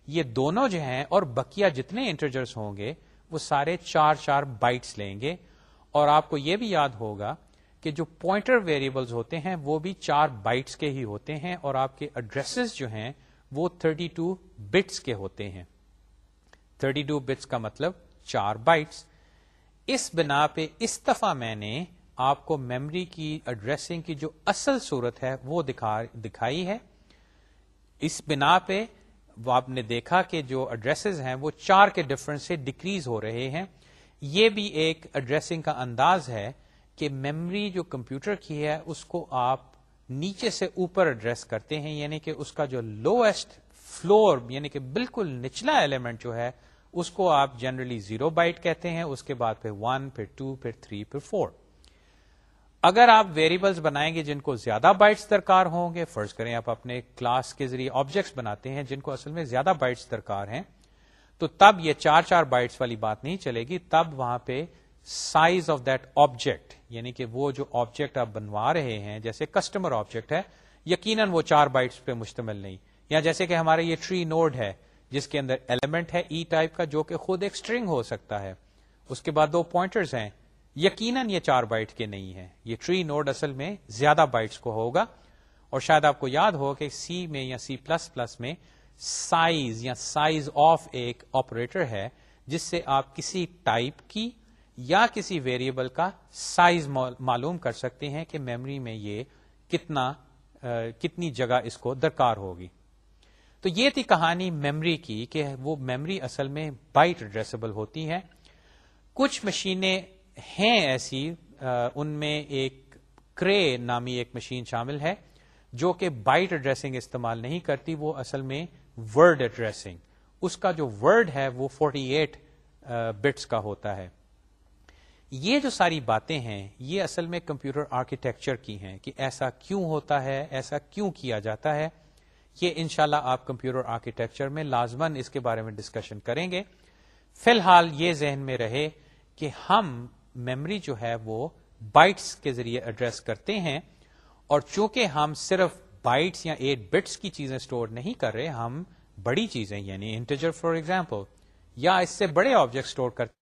یہ دونوں جو ہیں اور بکیا جتنے انٹرجرس ہوں گے، وہ سارے چار چار بائٹس لیں گے۔ اور آپ کو یہ بھی یاد ہوگا کہ جو پوائنٹر ویریبلز ہوتے ہیں وہ بھی چار بائٹس کے ہی ہوتے ہیں اور آپ کے ایڈریسز جو ہیں وہ 32 بٹس کے ہوتے ہیں۔ 32 بٹس کا مطلب چار بائٹس اس بنا پہ اس دفعہ میں نے آپ کو میمری کی ایڈریسنگ کی جو اصل صورت ہے وہ دکھائی ہے۔ اس بنا پہ وہ آپ نے دیکھا کہ جو ایڈریسز ہیں وہ چار کے ڈفرنس سے ڈکریز ہو رہے ہیں۔ یہ بھی ایک ایڈریسنگ کا انداز ہے کہ میمری جو کمپیوٹر کی ہے، اس کو آپ نیچے سے اوپر ایڈریس کرتے ہیں یعنی کہ اس کا جو لوئسٹ فلور یعنی کہ بالکل نچلا ایلیمنٹ جو ہے، اس کو آپ جنرلی زیرو بائٹ کہتے ہیں، اس کے بعد پھر ون پھر ٹو پھر تھری پھر فور اگر آپ ویریبلس بنائیں گے جن کو زیادہ بائٹس درکار ہوں گے، فرض کریں آپ اپنے کلاس کے ذریعے آبجیکٹس بناتے ہیں جن کو اصل میں زیادہ بائٹس درکار ہیں، تو تب یہ چار چار بائٹس والی بات نہیں چلے گی، تب وہاں پہ سائز آف دیٹ آبجیکٹ یعنی کہ وہ جو آبجیکٹ آپ بنوا رہے ہیں، جیسے کسٹمر آبجیکٹ ہے، یقیناً وہ چار بائٹس پہ مشتمل نہیں۔ یا جیسے کہ ہمارے یہ ٹری نوڈ ہے، جس کے اندر ایلیمنٹ ہے e ای ٹائپ کا، جو کہ خود ایک اسٹرنگ ہو سکتا ہے۔ اس کے بعد دو پوائنٹرز ہیں۔ یقیناً یہ چار بائٹ کے نہیں ہے یہ ٹری نوڈ اصل میں زیادہ بائٹس کو ہوگا۔ اور شاید آپ کو یاد ہو کہ سی میں یا سی پلس پلس میں سائز یا سائز آف ایک آپریٹر ہے، جس سے آپ کسی ٹائپ کی یا کسی ویریبل کا سائز معلوم کر سکتے ہیں کہ میموری میں یہ کتنا کتنی جگہ اس کو درکار ہوگی۔ تو یہ تھی کہانی میمری کی کہ وہ میمری اصل میں بائٹ ایڈریسبل ہوتی ہے کچھ مشینیں ہیں ایسی ان میں ایک کرے نامی ایک مشین شامل ہے جو کہ بائٹ ایڈریسنگ استعمال نہیں کرتی، وہ اصل میں ورڈ ایڈریسنگ اس کا جو ورڈ ہے وہ 48 ایٹ بٹس کا ہوتا ہے۔ یہ جو ساری باتیں ہیں، یہ اصل میں کمپیوٹر آرکیٹیکچر کی ہیں کہ ایسا کیوں ہوتا ہے، ایسا کیوں کیا جاتا ہے۔ یہ انشاءاللہ شاء آپ کمپیوٹر آرکیٹیکچر میں لازمن اس کے بارے میں ڈسکشن کریں گے۔ فی الحال یہ ذہن میں رہے کہ ہم میمری جو ہے وہ بائٹس کے ذریعے ایڈریس کرتے ہیں اور چونکہ ہم صرف بائٹس یا ایٹ بٹس کی چیزیں اسٹور نہیں کر رہے، ہم بڑی چیزیں یعنی انٹیجر فار ایگزامپل یا اس سے بڑے آبجیکٹ اسٹور کرتے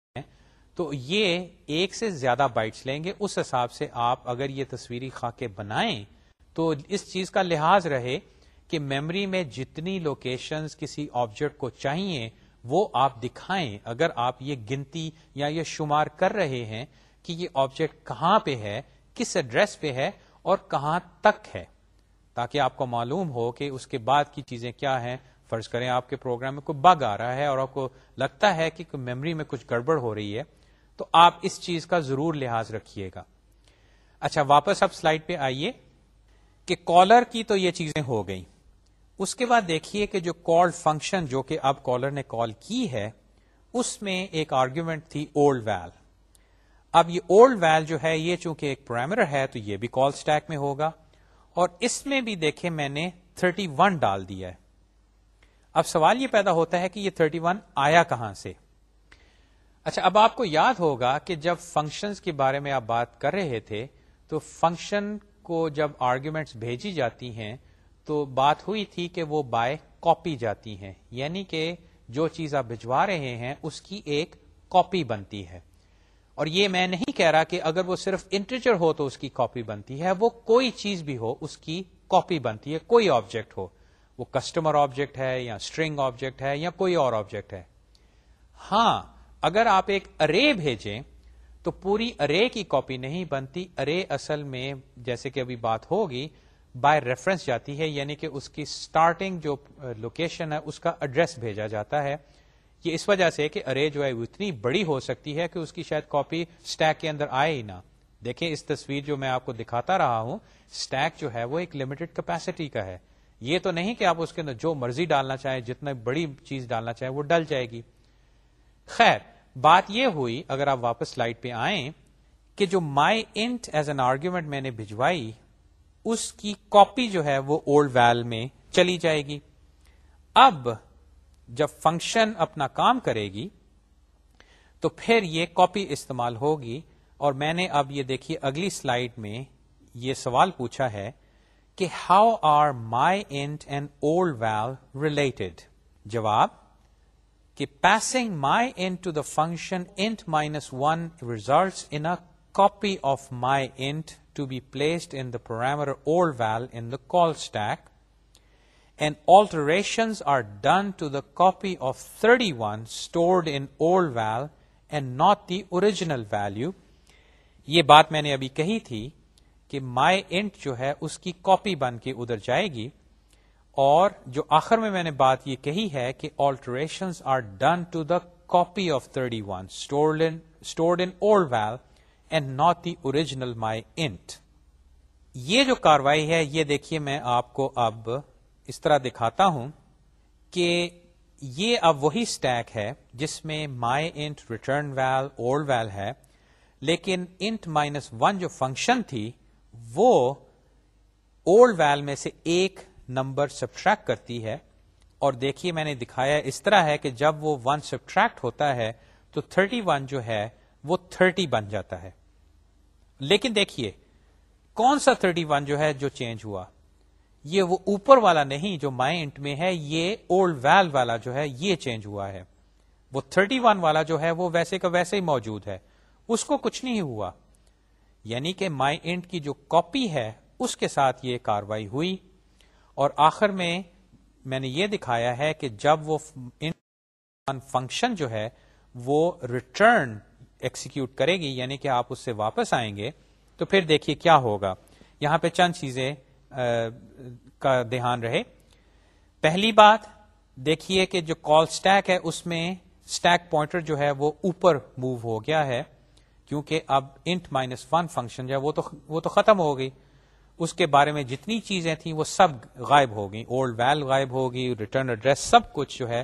تو یہ ایک سے زیادہ بائٹس لیں گے۔ اس حساب سے آپ اگر یہ تصویری خاکے بنائیں تو اس چیز کا لحاظ رہے کہ میمری میں جتنی لوکیشنز کسی آبجیکٹ کو چاہیے، وہ آپ دکھائیں۔ اگر آپ یہ گنتی یا یہ شمار کر رہے ہیں کہ یہ آبجیکٹ کہاں پہ ہے، کس ایڈریس پہ ہے اور کہاں تک ہے، تاکہ آپ کو معلوم ہو کہ اس کے بعد کی چیزیں کیا ہیں۔ فرض کریں آپ کے پروگرام میں کوئی بگ آ رہا ہے اور آپ کو لگتا ہے کہ میموری میں کچھ گڑبڑ ہو رہی ہے۔ تو آپ اس چیز کا ضرور لحاظ رکھیے گا۔ اچھا واپس اب سلائڈ پہ آئیے کہ کالر کی تو یہ چیزیں ہو گئیں۔ اس کے بعد دیکھیے کہ جو کال فنکشن جو کہ اب کالر نے کال کی ہے، اس میں ایک آرگیومنٹ تھی اولڈ ویل۔ اب یہ اولڈ ویل جو ہے، یہ چونکہ ایک پرائمر ہے تو یہ بھی کال اسٹیک میں ہوگا۔ اور اس میں بھی دیکھیں میں نے 31 ڈال دیا ہے۔ اب سوال یہ پیدا ہوتا ہے کہ یہ 31 آیا کہاں سے؟ اچھا اب آپ کو یاد ہوگا کہ جب فنکشنز کے بارے میں آپ بات کر رہے تھے، تو فنکشن کو جب آرگیومنٹس بھیجی جاتی ہیں، تو بات ہوئی تھی کہ وہ بائے کاپی جاتی ہیں۔ یعنی کہ جو چیز آپ بھجوا رہے ہیں، اس کی ایک کاپی بنتی ہے۔ اور یہ میں نہیں کہہ رہا کہ اگر وہ صرف انٹیجر ہو تو اس کی کاپی بنتی ہے، وہ کوئی چیز بھی ہو، اس کی کاپی بنتی ہے، کوئی آبجیکٹ ہو۔ وہ کسٹمر آبجیکٹ ہے، یا اسٹرنگ آبجیکٹ ہے، یا کوئی اور آبجیکٹ ہے۔ ہاں اگر آپ ایک ارے بھیجیں تو پوری ارے کی کاپی نہیں بنتی۔ ارے اصل میں جیسے کہ ابھی بات ہوگی بائی ریفرنس جاتی ہے یعنی کہ اس کی سٹارٹنگ جو لوکیشن ہے، اس کا ایڈریس بھیجا جاتا ہے۔ یہ اس وجہ سے کہ ارے جو ہے وہ اتنی بڑی ہو سکتی ہے کہ اس کی شاید کاپی اسٹیک کے اندر آئے ہی نہ۔ دیکھیں اس تصویر جو میں آپ کو دکھاتا رہا ہوں اسٹیک جو ہے وہ ایک لمیٹڈ کیپیسٹی کا ہے۔ یہ تو نہیں کہ آپ اس کے اندر جو مرضی ڈالنا چاہیں، جتنا بڑی چیز ڈالنا چاہیں، وہ ڈل جائے گی۔ خیر بات یہ ہوئی، اگر آپ واپس لائٹ پہ آئیں، کہ جو my int as an argument میں نے بھجوائی، اس کی کاپی جو ہے وہ اولڈ ویل میں چلی جائے گی۔ اب جب فنکشن اپنا کام کرے گی، تو پھر یہ کاپی استعمال ہوگی۔ اور میں نے اب یہ دیکھیے اگلی سلائیڈ میں یہ سوال پوچھا ہے کہ how are my int and old val related? جواب کہ passing my int to the function int minus one result in copy of my int to be placed in the programmer old val in the call stack and alterations are done to the copy of 31 stored in old val and not the original value. یہ بات میں نے ابھی کہی تھی کہ مائی انٹ جو ہے اس کی کاپی بن کے ادھر جائے گی اور جو آخر میں میں نے بات یہ کہی ہے کہ alteration are done to the copy of thirty one stored in old val and not the original my int یہ جو کاروائی ہے، یہ دیکھیے میں آپ کو اب اس طرح دکھاتا ہوں کہ یہ اب وہی اسٹیک ہے جس میں my int return val old val ہے، لیکن انٹ مائنس ون جو فنکشن تھی، وہ اولڈ ویل میں سے ایک نمبر سبٹریکٹ کرتی ہے اور دیکھیے میں نے دکھایا اس طرح ہے کہ جب وہ ون سبٹریکٹ ہوتا ہے تو 31 جو ہے وہ 30 بن جاتا ہے۔ لیکن دیکھیے، کون سا 31 جو ہے جو چینج ہوا؟ یہ وہ اوپر والا نہیں جو مائنٹ میں ہے، یہ اولڈ ویل والا جو ہے، یہ چینج ہوا ہے۔ وہ 31 ون والا جو ہے وہ ویسے کا ویسے ہی موجود ہے۔ اس کو کچھ نہیں ہوا۔ یعنی کہ مائی انٹ کی جو کاپی ہے، اس کے ساتھ یہ کاروائی ہوئی۔ اور آخر میں میں نے یہ دکھایا ہے کہ جب وہ فنکشن جو ہے وہ ریٹرن ایکسیکیوٹ کرے گی یعنی کہ آپ اس سے واپس آئیں گے، تو پھر دیکھیے کیا ہوگا۔ یہاں پہ چند چیزیں کا دھیان رہے۔ پہلی بات، دیکھیے کہ جو کال اسٹیک ہے، اس میں اسٹیک پوائنٹر جو ہے وہ اوپر موو ہو گیا ہے، کیونکہ اب انٹ مائنس ون فنکشن جو ہے وہ تو وہ تو ختم ہو گئی۔ اس کے بارے میں جتنی چیزیں تھیں وہ سب غائب ہو گئی اولڈ ویل غائب ہوگی ریٹرن ایڈریس سب کچھ جو ہے،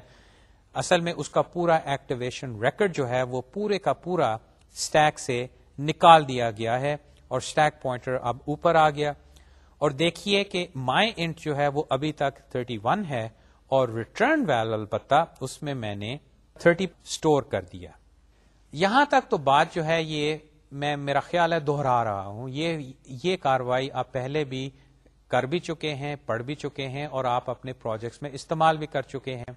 اصل میں اس کا پورا ایکٹیویشن ریکرڈ جو ہے وہ پورے کا پورا اسٹیک سے نکال دیا گیا ہے اور اسٹیک پوائنٹر اب اوپر آ گیا۔ اور دیکھیے کہ مائی انٹ جو ہے وہ ابھی تک 31 ہے اور ریٹرن ویل البتہ اس میں میں نے 30 اسٹور کر دیا۔ یہاں تک تو بات جو ہے یہ میں میرا خیال ہے دوہرا رہا ہوں۔ یہ یہ کاروائی آپ پہلے بھی کر بھی چکے ہیں، پڑھ بھی چکے ہیں اور آپ اپنے پروجیکٹس میں استعمال بھی کر چکے ہیں۔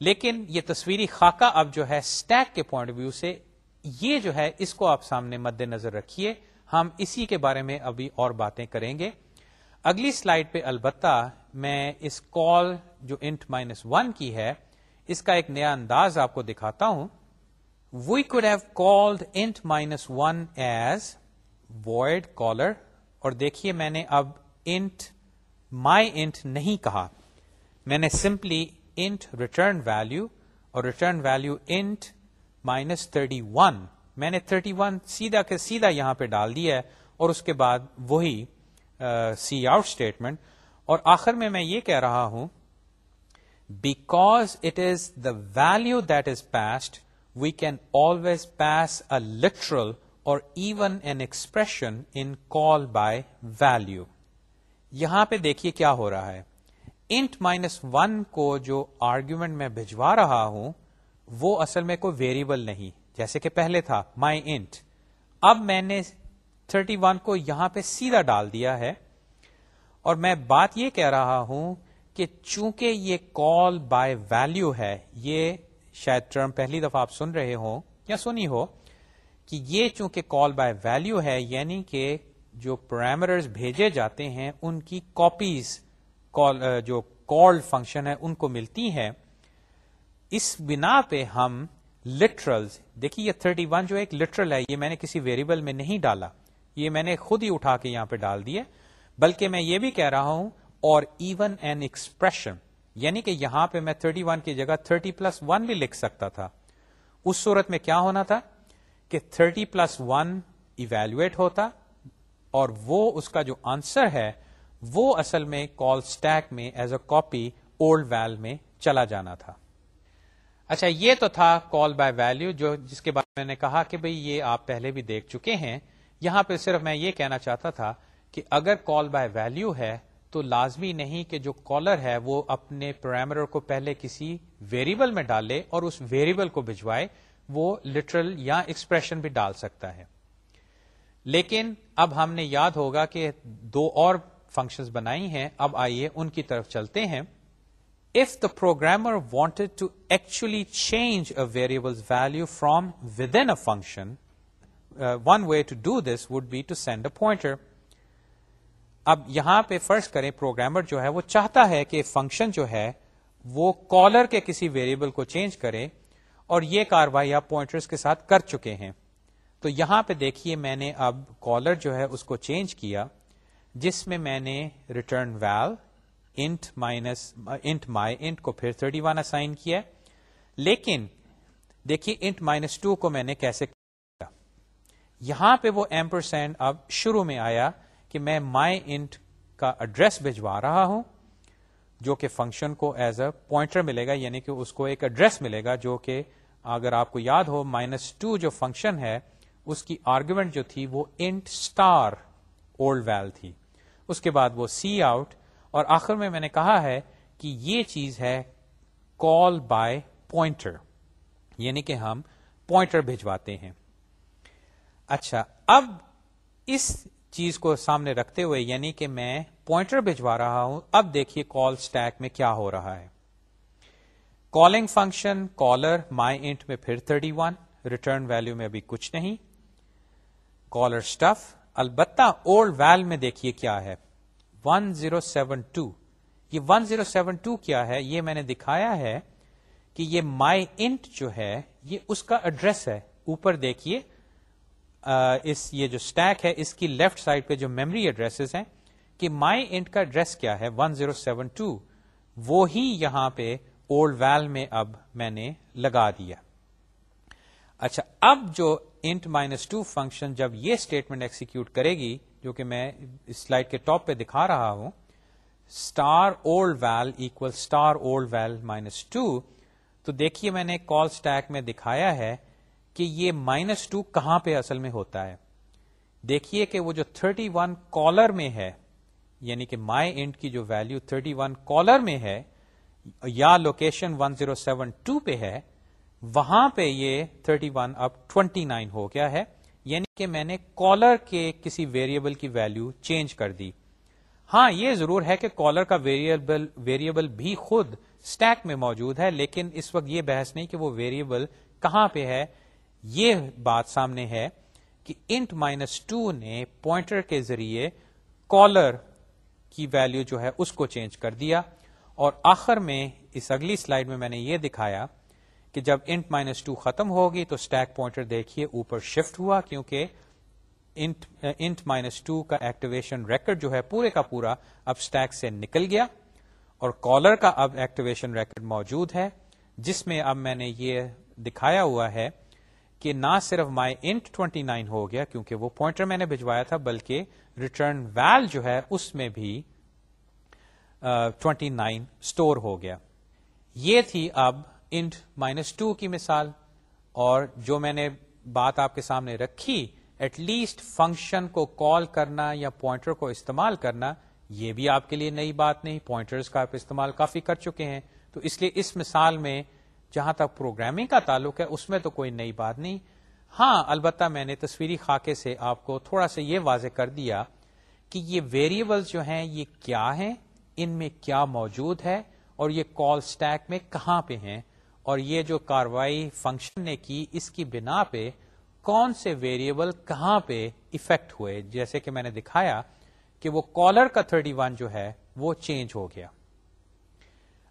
لیکن یہ تصویری خاکہ اب جو ہے اسٹیک کے پوائنٹ ویو سے یہ جو ہے اس کو آپ سامنے مد نظر رکھیے۔ ہم اسی کے بارے میں ابھی اور باتیں کریں گے۔ اگلی سلائڈ پہ البتہ میں اس کال جو انٹ مائنس ون کی ہے، اس کا ایک نیا انداز آپ کو دکھاتا ہوں۔ We code have called int minus one as void caller اور دیکھیے میں نے اب انٹ مائی انٹ نہیں کہا. میں نے سمپلی انٹ ریٹرن ویلو اور return value int minus thirty one میں نے 31 ون سیدھا کے سیدھا یہاں پہ ڈال دیا ہے اور اس کے بعد وہی سی آؤٹ اسٹیٹمنٹ اور آخر میں میں یہ کہہ رہا ہوں because it is the value that is passed we can always pass a literal or even an expression in call by value یہاں پہ دیکھیے کیا ہو رہا ہے۔ انٹ مائنس ون کو جو آرگیومنٹ میں بھجوا رہا ہوں، وہ اصل میں کوئی ویریبل نہیں، جیسے کہ پہلے تھا مائی انٹ اب میں نے 31 کو یہاں پہ سیدھا ڈال دیا ہے۔ اور میں بات یہ کہہ رہا ہوں کہ چونکہ یہ کال بائی ویلو ہے، یہ شاید ٹرم پہلی دفعہ آپ سن رہے ہوں یا سنی ہو، کہ یہ چونکہ کال بائی ویلو ہے یعنی کہ جو پرائمرز بھیجے جاتے ہیں، ان کی کاپیز جو کال فنکشن ہے، ان کو ملتی ہیں۔ اس بنا پہ ہم لٹرل دیکھیے یہ 31 ون جو ایک لٹرل ہے، یہ میں نے کسی ویریبل میں نہیں ڈالا۔ یہ میں نے خود ہی اٹھا کے یہاں پہ ڈال دیا بلکہ میں یہ بھی کہہ رہا ہوں، اور ایون این ایکسپریشن یعنی کہ یہاں پہ میں 31 ون کی جگہ 30 پلس ون بھی لکھ سکتا تھا۔ اس صورت میں کیا ہونا تھا کہ 30 پلس ون ایویلویٹ ہوتا اور وہ اس کا جو آنسر ہے وہ اصل میں کال اسٹیک میں as a copy old val میں چلا جانا تھا۔ اچھا یہ تو تھا کال بائی ویلو جو جس کے بارے میں نے کہا کہ بھئی یہ آپ پہلے بھی دیکھ چکے ہیں۔ یہاں پہ صرف میں یہ کہنا چاہتا تھا کہ اگر کال بائی ویلو ہے تو لازمی نہیں کہ جو کالر ہے وہ اپنے پرائمر کو پہلے کسی ویریبل میں ڈالے اور اس ویریبل کو بھجوائے وہ لٹرل یا ایکسپریشن بھی ڈال سکتا ہے لیکن اب ہم نے یاد ہوگا کہ دو اور فنکشنز بنائی ہیں اب آئیے ان کی طرف چلتے ہیں if the programmer wanted to actually change a variable's value from within a function, uh, one way to do this would be to send a pointer. اب یہاں پہ فرض کریں پروگرامر جو ہے وہ چاہتا ہے کہ فنکشن جو ہے وہ کالر کے کسی ویریبل کو چینج کرے اور یہ کاروائی آپ پوائنٹرز کے ساتھ کر چکے ہیں۔ تو یہاں پہ دیکھیے میں نے اب کالر جو ہے اس کو چینج کیا، جس میں میں نے return val int minus int my int کو پھر 31 ون اسائن کیا۔ لیکن دیکھیے انٹ مائنس ٹو کو میں نے کیسے کیا؟ یہاں پہ وہ ایم پرسینٹ اب شروع میں آیا۔ کہ میں مائی انٹ کا ایڈریس بھجوا رہا ہوں، جو کہ فنکشن کو ایز اے پوائنٹر ملے گا یعنی کہ اس کو ایک ایڈریس ملے گا، جو کہ اگر آپ کو یاد ہو، مائنس ٹو جو فنکشن ہے، اس کی آرگومنٹ جو تھی وہ انٹ اسٹار اولڈ ویل تھی۔ اس کے بعد وہ سی آؤٹ۔ اور آخر میں میں نے کہا ہے کہ یہ چیز ہے کال بائی پوائنٹر یعنی کہ ہم پوائنٹر بھجواتے ہیں۔ اچھا اب اس چیز کو سامنے رکھتے ہوئے یعنی کہ میں پوائنٹر بھجوا رہا ہوں، اب دیکھیے کال اسٹیک میں کیا ہو رہا ہے۔ Calling function, caller, my int میں پھر 31 ون، ریٹرن ویلو میں ابھی کچھ نہیں۔ کالر اسٹف البتہ اولڈ ویل میں دیکھیے کیا ہے۔ 1072 یہ 1072 کیا ہے؟ یہ میں نے دکھایا ہے کہ یہ مائی انٹ جو ہے، یہ اس کا ایڈریس ہے۔ اوپر دیکھیے اس یہ جو اسٹیک ہے، اس کی لیفٹ سائڈ پہ جو میمری ایڈریس ہیں، کہ مائی انٹ کا ایڈریس کیا ہے؟ 1072 وہی یہاں پہ اولڈ ویل میں اب میں نے لگا دیا۔ اچھا اب جو انٹ مائنس ٹو فنکشن جب یہ اسٹیٹمنٹ ایکسیکیوٹ کرے گی، جو کہ میں سلائڈ کے ٹاپ پہ دکھا رہا ہوں star old val equal star old val minus two تو دیکھیے میں نے کال اسٹیک میں دکھایا ہے کہ یہ مائنس ٹو کہاں پہ اصل میں ہوتا ہے؟ دیکھیے کہ وہ جو 31 ون کالر میں ہے یعنی کہ مائی انٹ کی جو ویلو 31 ون کالر میں ہے، یا لوکیشن 1072 پہ ہے، وہاں پہ یہ 31 ون اب 29 ہو گیا ہے۔ یعنی کہ میں نے کالر کے کسی ویریبل کی ویلو چینج کر دی۔ ہاں یہ ضرور ہے کہ کالر کا ویریبل ویریبل بھی خود اسٹیک میں موجود ہے، لیکن اس وقت یہ بحث نہیں کہ وہ ویریبل کہاں پہ ہے۔ یہ بات سامنے ہے کہ انٹ مائنس ٹو نے پوائنٹر کے ذریعے کالر کی ویلو جو ہے اس کو چینج کر دیا اور آخر میں اس اگلی سلائیڈ میں میں نے یہ دکھایا کہ جب انٹ مائنس ٹو ختم ہوگی تو اسٹیک پوائنٹر دیکھیے اوپر شفٹ ہوا کیونکہ انٹ مائنس ٹو کا ایکٹیویشن ریکڈ جو ہے پورے کا پورا اب اسٹیک سے نکل گیا اور کالر کا اب ایکٹیویشن ریکڈ موجود ہے جس میں اب میں نے یہ دکھایا ہوا ہے کہ نہ صرف مائی انٹ 29 ہو گیا کیونکہ وہ پوائنٹر میں نے بھجوایا تھا، بلکہ ریٹرن ویل جو ہے اس میں بھی ٹوینٹی نائن اسٹور ہو گیا۔ یہ تھی اب انٹ مائنس ٹو کی مثال، اور جو میں نے بات آپ کے سامنے رکھی ایٹ لیسٹ فنکشن کو کال کرنا یا پوائنٹر کو استعمال کرنا، یہ بھی آپ کے لیے نئی بات نہیں۔ پوائنٹرز کا آپ استعمال کافی کر چکے ہیں۔ تو اس لیے اس مثال میں جہاں تک پروگرامنگ کا تعلق ہے، اس میں تو کوئی نئی بات نہیں۔ ہاں البتہ میں نے تصویری خاکے سے آپ کو تھوڑا سا یہ واضح کر دیا کہ یہ ویریبل جو ہیں، یہ کیا ہیں؟ ان میں کیا موجود ہے؟ اور یہ کال اسٹیک میں کہاں پہ ہیں؟ اور یہ جو کاروائی فنکشن نے کی، اس کی بنا پہ کون سے ویریبل کہاں پہ افیکٹ ہوئے؟ جیسے کہ میں نے دکھایا کہ وہ کالر کا 31 جو ہے، وہ چینج ہو گیا۔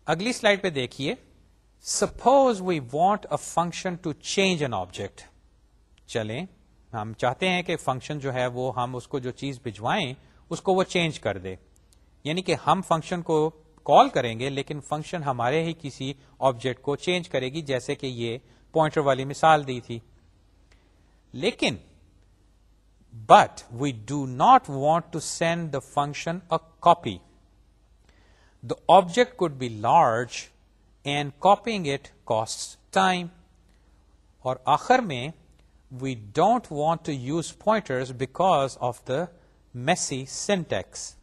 اگلی سلائڈ پہ دیکھیے۔ Suppose we want a function to change an object چلیں، ہم چاہتے ہیں کہ فنکشن جو ہے وہ ہم اس کو جو چیز بھجوائیں، اس کو وہ چینج کر دے۔ یعنی کہ ہم فنکشن کو کال کریں گے، لیکن فنکشن ہمارے ہی کسی آبجیکٹ کو چینج کرے گی، جیسے کہ یہ پوائنٹر والی مثال دی تھی۔ لیکن but we do not want to send the function a copy the object could be large and copying it cost time اور آخر میں we don't want to use pointers because of the messy syntax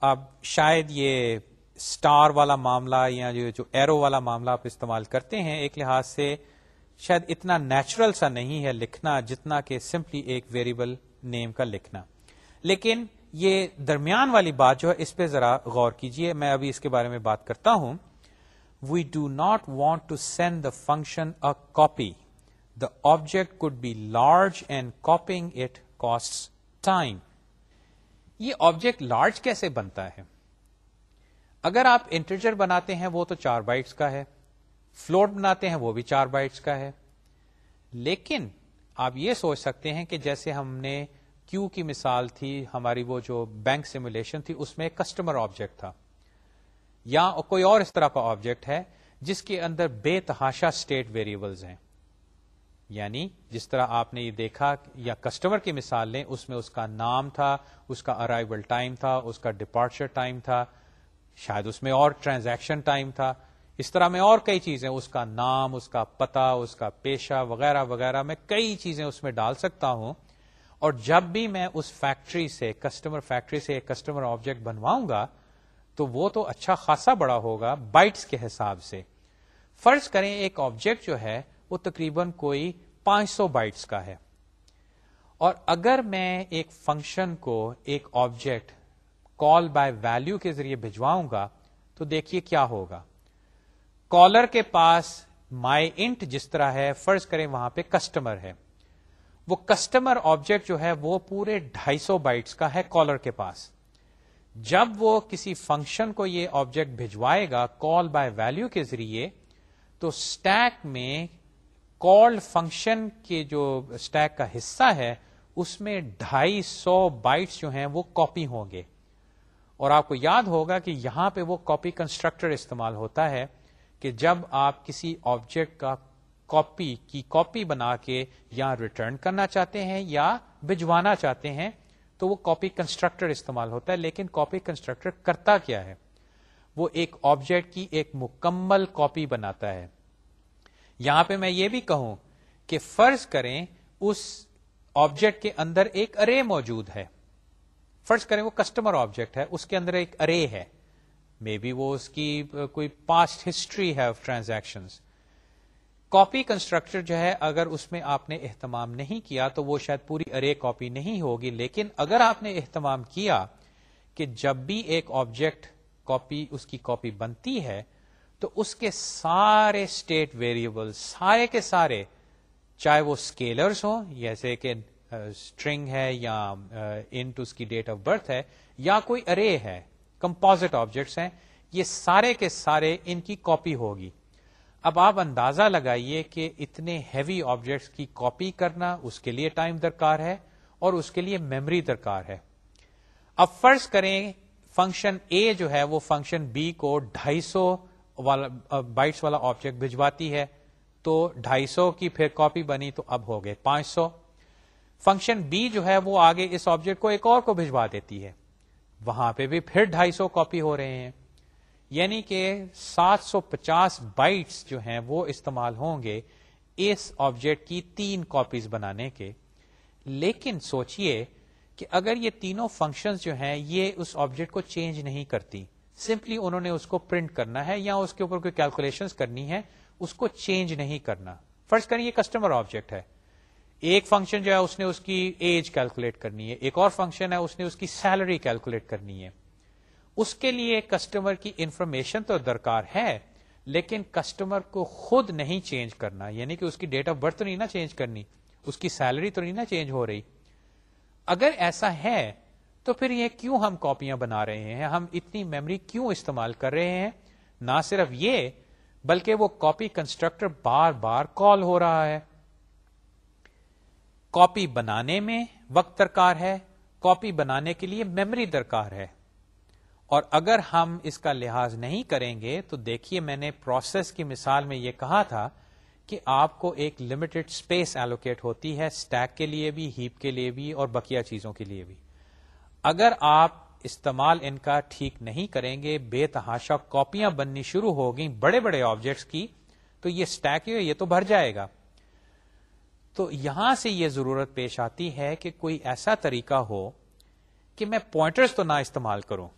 اب شاید یہ اسٹار والا معاملہ یا جو ایرو والا معاملہ آپ استعمال کرتے ہیں، ایک لحاظ سے شاید اتنا نیچرل سا نہیں ہے لکھنا جتنا کہ سمپلی ایک ویریبل نیم کا لکھنا۔ لیکن یہ درمیان والی بات جو ہے، اس پہ ذرا غور کیجیے، میں ابھی اس کے بارے میں بات کرتا ہوں۔ We do not want to send the function a copy the object could be large and copying it cost time یہ آبجیکٹ لارج کیسے بنتا ہے؟ اگر آپ انٹرجر بناتے ہیں وہ تو چار بائٹس کا ہے فلوٹ بناتے ہیں وہ بھی چار بائٹس کا ہے۔ لیکن آپ یہ سوچ سکتے ہیں کہ جیسے ہم نے کیو کی مثال تھی، ہماری وہ جو بینک سیمولیشن تھی، اس میں کسٹمر آبجیکٹ تھا۔ یا کوئی اور اس طرح کا آبجیکٹ ہے جس کے اندر بے تحاشا اسٹیٹ ویریبلز ہیں۔ یعنی جس طرح آپ نے یہ دیکھا یا کسٹمر کی مثال لیں، اس میں اس کا نام تھا، اس کا ارائیول ٹائم تھا، اس کا ڈپارچر ٹائم تھا، شاید اس میں اور ٹرانزیکشن ٹائم تھا۔ اس طرح میں اور کئی چیزیں، اس کا نام، اس کا پتا اس کا پیشہ وغیرہ وغیرہ میں کئی چیزیں اس میں ڈال سکتا ہوں۔ اور جب بھی میں اس فیکٹری سے کسٹمر فیکٹری سے ایک کسٹمر آبجیکٹ بنواؤں گا تو وہ تو اچھا خاصا بڑا ہوگا بائٹس کے حساب سے۔ فرض کریں ایک آبجیکٹ جو ہے، وہ تقریباً کوئی پانچ سو بائٹس کا ہے۔ اور اگر میں ایک فنکشن کو ایک آبجیکٹ کال بائی ویلو کے ذریعے بھجواؤں گا، تو دیکھیے کیا ہوگا۔ کالر کے پاس مائی انٹ جس طرح ہے، فرض کریں وہاں پہ کسٹمر ہے۔ وہ کسٹمر آبجیکٹ جو ہے، وہ پورے ڈھائی سو بائٹس کا ہے کالر کے پاس۔ جب وہ کسی فنکشن کو یہ آبجیکٹ بھجوائے گا کال بائی ویلو کے ذریعے، تو اسٹیک میں کال فنکشن کے جو اسٹیک کا حصہ ہے، اس میں ڈھائی سو بائٹس جو ہیں وہ کاپی ہوں گے۔ اور آپ کو یاد ہوگا کہ یہاں پہ وہ کاپی کنسٹرکٹر استعمال ہوتا ہے کہ جب آپ کسی آبجیکٹ کا کاپی کی کاپی بنا کے یا ریٹرن کرنا چاہتے ہیں یا بھجوانا چاہتے ہیں تو وہ کاپی کنسٹرکٹر استعمال ہوتا ہے، لیکن کاپی کنسٹرکٹر کرتا کیا ہے؟ وہ ایک آبجیکٹ کی ایک مکمل کاپی بناتا ہے۔ یہاں پہ میں یہ بھی کہوں کہ فرض کریں اس آبجیکٹ کے اندر ایک ارے موجود ہے۔ فرض کریں وہ کسٹمر آبجیکٹ ہے، اس کے اندر ایک ارے ہے۔ مے بی وہ اس کی کوئی پاسٹ ہسٹری ہے آف ٹرانزیکشن کاپی کنسٹرکٹر جو ہے، اگر اس میں آپ نے اہتمام نہیں کیا تو وہ شاید پوری ارے کاپی نہیں ہوگی، لیکن اگر آپ نے اہتمام کیا کہ جب بھی ایک آبجیکٹ کاپی اس کی کاپی بنتی ہے، تو اس کے سارے اسٹیٹ ویریبل سارے کے سارے، چاہے وہ اسکیلرس ہوں، جیسے کہ اسٹرنگ ہے یا انٹ اس کی ڈیٹ آف برتھ ہے، یا کوئی ارے ہے کمپوزٹ آبجیکٹس ہیں، یہ سارے کے سارے ان کی کاپی ہوگی۔ اب آپ اندازہ لگائیے کہ اتنے ہیوی آبجیکٹس کی کاپی کرنا اس کے لیے ٹائم درکار ہے اور اس کے لیے میمری درکار ہے۔ اب فرض کریں فنکشن اے جو ہے وہ فنکشن بی کو ڈھائی سو بائٹس والا آبجیکٹ بھجواتی ہے، تو ڈھائی سو کی پھر کاپی بنی تو اب ہو گئے پانچ سو۔ فنکشن بی جو ہے وہ آگے اس آبجیکٹ کو ایک اور کو بھجوا دیتی ہے۔ وہاں پہ بھی پھر ڈھائی سو کاپی ہو رہے ہیں۔ یعنی کہ سات سو پچاس بائٹس جو ہیں وہ استعمال ہوں گے اس آبجیکٹ کی تین کاپیز بنانے کے۔ لیکن سوچئے کہ اگر یہ تینوں فنکشنز جو ہیں یہ اس آبجیکٹ کو چینج نہیں کرتی سمپلی انہوں نے اس کو پرنٹ کرنا ہے یا اس کے اوپر کوئی کیلکولیشن کرنی ہے اس کو چینج نہیں کرنا۔ فرض کریں یہ کسٹمر آبجیکٹ ہے۔ ایک فنکشن جو ہے اس نے اس کی ایج کیلکولیٹ کرنی ہے، ایک اور فنکشن ہے اس نے اس کی سیلری کیلکولیٹ کرنی ہے۔ اس کے لیے کسٹمر کی انفارمیشن تو درکار ہے، لیکن کسٹمر کو خود نہیں چینج کرنا یعنی کہ اس کی ڈیٹ آف برتھ تو نہیں نا چینج کرنی، اس کی سیلری تو نہیں نا چینج ہو رہی۔ اگر ایسا ہے تو پھر یہ کیوں ہم کاپیاں بنا رہے ہیں؟ ہم اتنی میموری کیوں استعمال کر رہے ہیں؟ نہ صرف یہ، بلکہ وہ کاپی کنسٹرکٹر بار بار کال ہو رہا ہے۔ کاپی بنانے میں وقت درکار ہے کاپی بنانے کے لیے میموری درکار ہے۔ اور اگر ہم اس کا لحاظ نہیں کریں گے، تو دیکھیے میں نے پروسیس کی مثال میں یہ کہا تھا کہ آپ کو ایک لمیٹڈ اسپیس ایلوکیٹ ہوتی ہے اسٹیک کے لیے بھی ہیپ کے لیے بھی اور بقیہ چیزوں کے لیے بھی۔ اگر آپ استعمال ان کا ٹھیک نہیں کریں گے، بے تحاشا کاپیاں بننی شروع ہو گئی بڑے بڑے آبجیکٹس کی، تو یہ اسٹیک یہ تو بھر جائے گا۔ تو یہاں سے یہ ضرورت پیش آتی ہے کہ کوئی ایسا طریقہ ہو کہ میں پوائنٹرز تو نہ استعمال کروں۔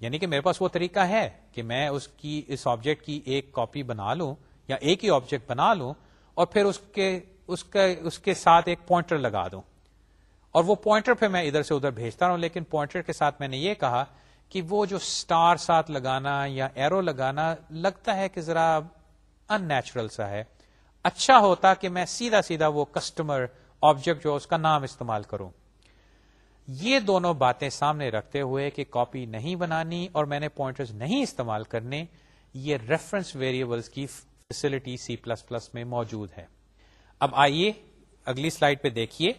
یعنی کہ میرے پاس وہ طریقہ ہے کہ میں اس کی، اس آبجیکٹ کی ایک کاپی بنا لوں یا ایک ہی آبجیکٹ بنا لوں اور پھر اس کے اس کے اس کے ساتھ ایک پوائنٹر لگا دوں۔ اور وہ پوائنٹر پہ میں ادھر سے ادھر بھیجتا رہوں، لیکن پوائنٹر کے ساتھ میں نے یہ کہا کہ وہ جو اسٹار ساتھ لگانا یا ایرو لگانا لگتا ہے کہ ذرا ان نیچرل سا ہے۔ اچھا ہوتا کہ میں سیدھا سیدھا وہ کسٹمر آبجیکٹ جو اس کا نام استعمال کروں۔ یہ دونوں باتیں سامنے رکھتے ہوئے کہ کاپی نہیں بنانی اور میں نے پوائنٹرز نہیں استعمال کرنے، یہ ریفرنس ویریبلس کی فیسلٹی سی پلس پلس میں موجود ہے۔ اب آئیے اگلی سلائڈ پہ دیکھیے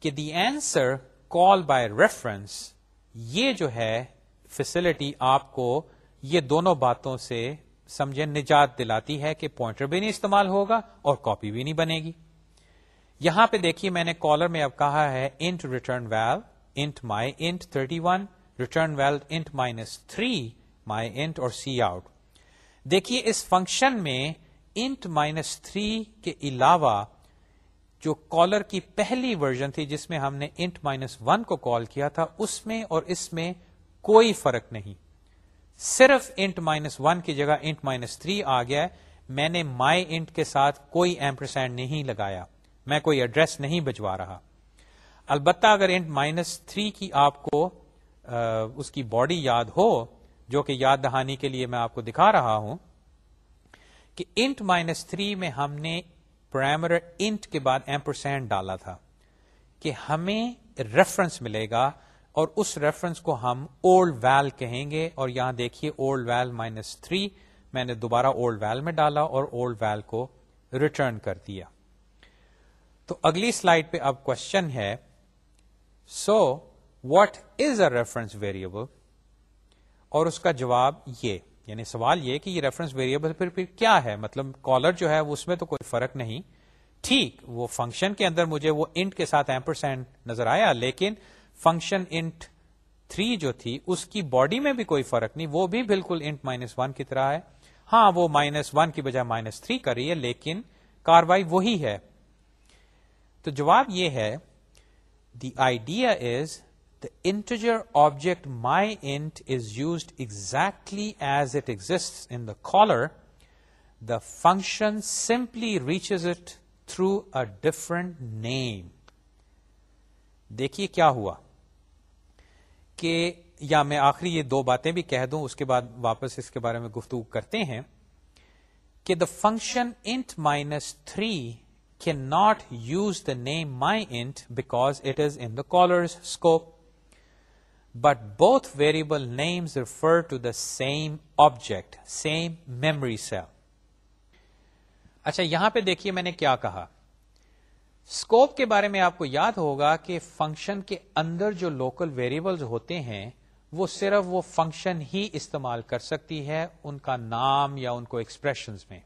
کہ the answer call by reference یہ جو ہے فیسلٹی آپ کو یہ دونوں باتوں سے سمجھے نجات دلاتی ہے کہ پوائنٹر بھی نہیں استعمال ہوگا اور کاپی بھی نہیں بنے گی۔ یہاں پہ دیکھیے میں نے کالر میں اب کہا ہے int return val int my int thirty one return val int minus three my int اور سی آؤٹ دیکھیے اس فنکشن میں انٹ مائنس تھری کے علاوہ جو کالر کی پہلی ورژن تھی جس میں ہم نے انٹ مائنس ون کو کال کیا تھا، اس میں اور اس میں کوئی فرق نہیں۔ صرف انٹ مائنس ون کی جگہ انٹ مائنس تھری آ گیا میں نے مائی انٹ کے ساتھ کوئی ایمپرسینڈ نہیں لگایا۔ میں کوئی ایڈریس نہیں بجوا رہا۔ البتہ اگر انٹ مائنس تھری کی آپ کو اس کی باڈی یاد ہو، جو کہ یاد دہانی کے لیے میں آپ کو دکھا رہا ہوں، کہ انٹ مائنس تھری میں ہم نے پرائمر انٹ کے بعد ایمپرسینڈ ڈالا تھا کہ ہمیں ریفرنس ملے گا اور اس ریفرنس کو ہم اولڈ ویل کہیں گے اور یہاں دیکھیے اولڈ ویل مائنس تھری میں نے دوبارہ اولڈ ویل میں ڈالا اور اولڈ ویل کو ریٹرن کر دیا۔ تو اگلی سلائڈ پہ اب کوشچن ہے so what is a reference variable اور اس کا جواب یہ یعنی سوال یہ کہ یہ ریفرنس ویریبل پھر پھر کیا ہے؟ مطلب کالر جو ہے اس میں تو کوئی فرق نہیں۔ ٹھیک، وہ فنکشن کے اندر مجھے وہ انٹ کے ساتھ ایمپرسینٹ نظر آیا، لیکن فنکشن انٹ تھری جو تھی، اس کی باڈی میں بھی کوئی فرق نہیں، وہ بھی بالکل انٹ مائنس ون کی طرح ہے۔ ہاں وہ مائنس ون کی بجائے مائنس تھری کر رہی ہے، لیکن کاروائی وہی ہے۔ تو جواب یہ ہے the idea is the integer object my int is used exactly as it exists in the caller the function simply reaches it through a different name دیکھیے کیا ہوا، کہ یا میں آخری یہ دو باتیں بھی کہہ دوں، اس کے بعد واپس اس کے بارے میں گفتگو کرتے ہیں کہ the function int minus three can not use the name my int because it is in the caller scope but both variable names refer to the same object same memory cell اچھا یہاں پہ دیکھیے میں نے کیا کہا۔ اسکوپ کے بارے میں آپ کو یاد ہوگا کہ فنکشن کے اندر جو لوکل ویریبلز ہوتے ہیں، وہ صرف وہ فنکشن ہی استعمال کر سکتی ہے ان کا نام یا ان کو ایکسپریشن میں۔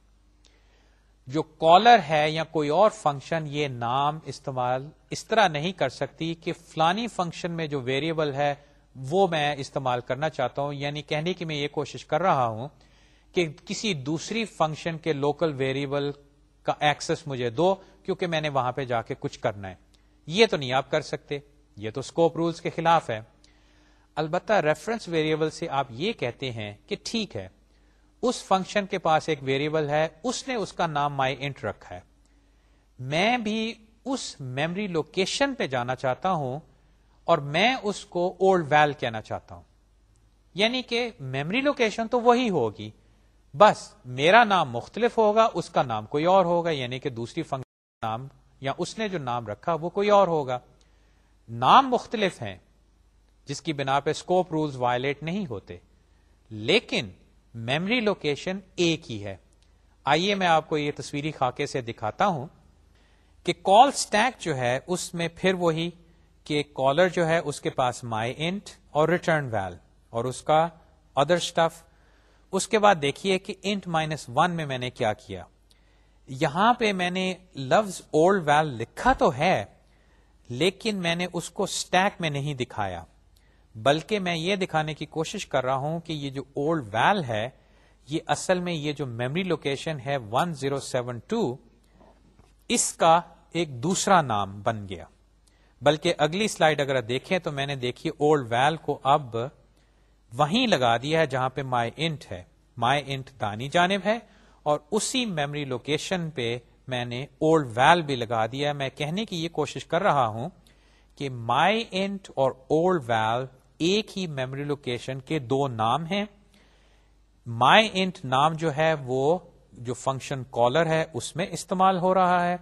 جو کالر ہے یا کوئی اور فنکشن یہ نام استعمال اس طرح نہیں کر سکتی کہ فلانی فنکشن میں جو ویریبل ہے وہ میں استعمال کرنا چاہتا ہوں یعنی کہنے کی میں یہ کوشش کر رہا ہوں کہ کسی دوسری فنکشن کے لوکل ویریبل کا ایکسس مجھے دو، کیونکہ میں نے وہاں پہ جا کے کچھ کرنا ہے۔ یہ تو نہیں آپ کر سکتے، یہ تو اسکوپ رولس کے خلاف ہے۔ البتہ ریفرنس ویریبل سے آپ یہ کہتے ہیں کہ ٹھیک ہے۔ اس فنکشن کے پاس ایک ویریبل ہے، اس نے اس کا نام مائی انٹ رکھا ہے۔ میں بھی اس میمری لوکیشن پہ جانا چاہتا ہوں اور میں اس کو اولڈ ویل کہنا چاہتا ہوں۔ یعنی کہ میمری لوکیشن تو وہی ہوگی۔ بس میرا نام مختلف ہوگا، اس کا نام کوئی اور ہوگا یعنی کہ دوسری فنکشن نام یا اس نے جو نام رکھا وہ کوئی اور ہوگا۔ نام مختلف ہیں، جس کی بنا پہ اسکوپ رولز وائلیٹ نہیں ہوتے۔ لیکن میمری لوکیشن ایک ہی ہے۔ آئیے میں آپ کو یہ تصویری خاکے سے دکھاتا ہوں کہ کال اسٹیک جو ہے، اس میں پھر وہی کہ کالر جو ہے، اس کے پاس مائی انٹ اور ریٹرن ویل اور اس کا ادر اسٹف اس کے بعد دیکھیے کہ انٹ مائنس ون میں میں نے کیا کیا۔ یہاں پہ میں نے لفظ اولڈ ویل لکھا تو ہے، لیکن میں نے اس کو اسٹیک میں نہیں دکھایا۔ بلکہ میں یہ دکھانے کی کوشش کر رہا ہوں کہ یہ جو اولڈ ویل ہے، یہ اصل میں یہ جو میمری لوکیشن ہے 1072 اس کا ایک دوسرا نام بن گیا۔ بلکہ اگلی سلائڈ اگر دیکھیں تو میں نے دیکھی اولڈ ویل کو اب وہیں لگا دیا ہے جہاں پہ مائی انٹ ہے۔ مائی انٹ دانی جانب ہے اور اسی میمری لوکیشن پہ میں نے اولڈ ویل بھی لگا دیا ہے۔ میں کہنے کی یہ کوشش کر رہا ہوں کہ مائی انٹ اور اولڈ ویل ایک ہی میموری لوکیشن کے دو نام ہیں۔ مائی انٹ نام جو ہے وہ جو فنکشن کالر ہے، اس میں استعمال ہو رہا ہے۔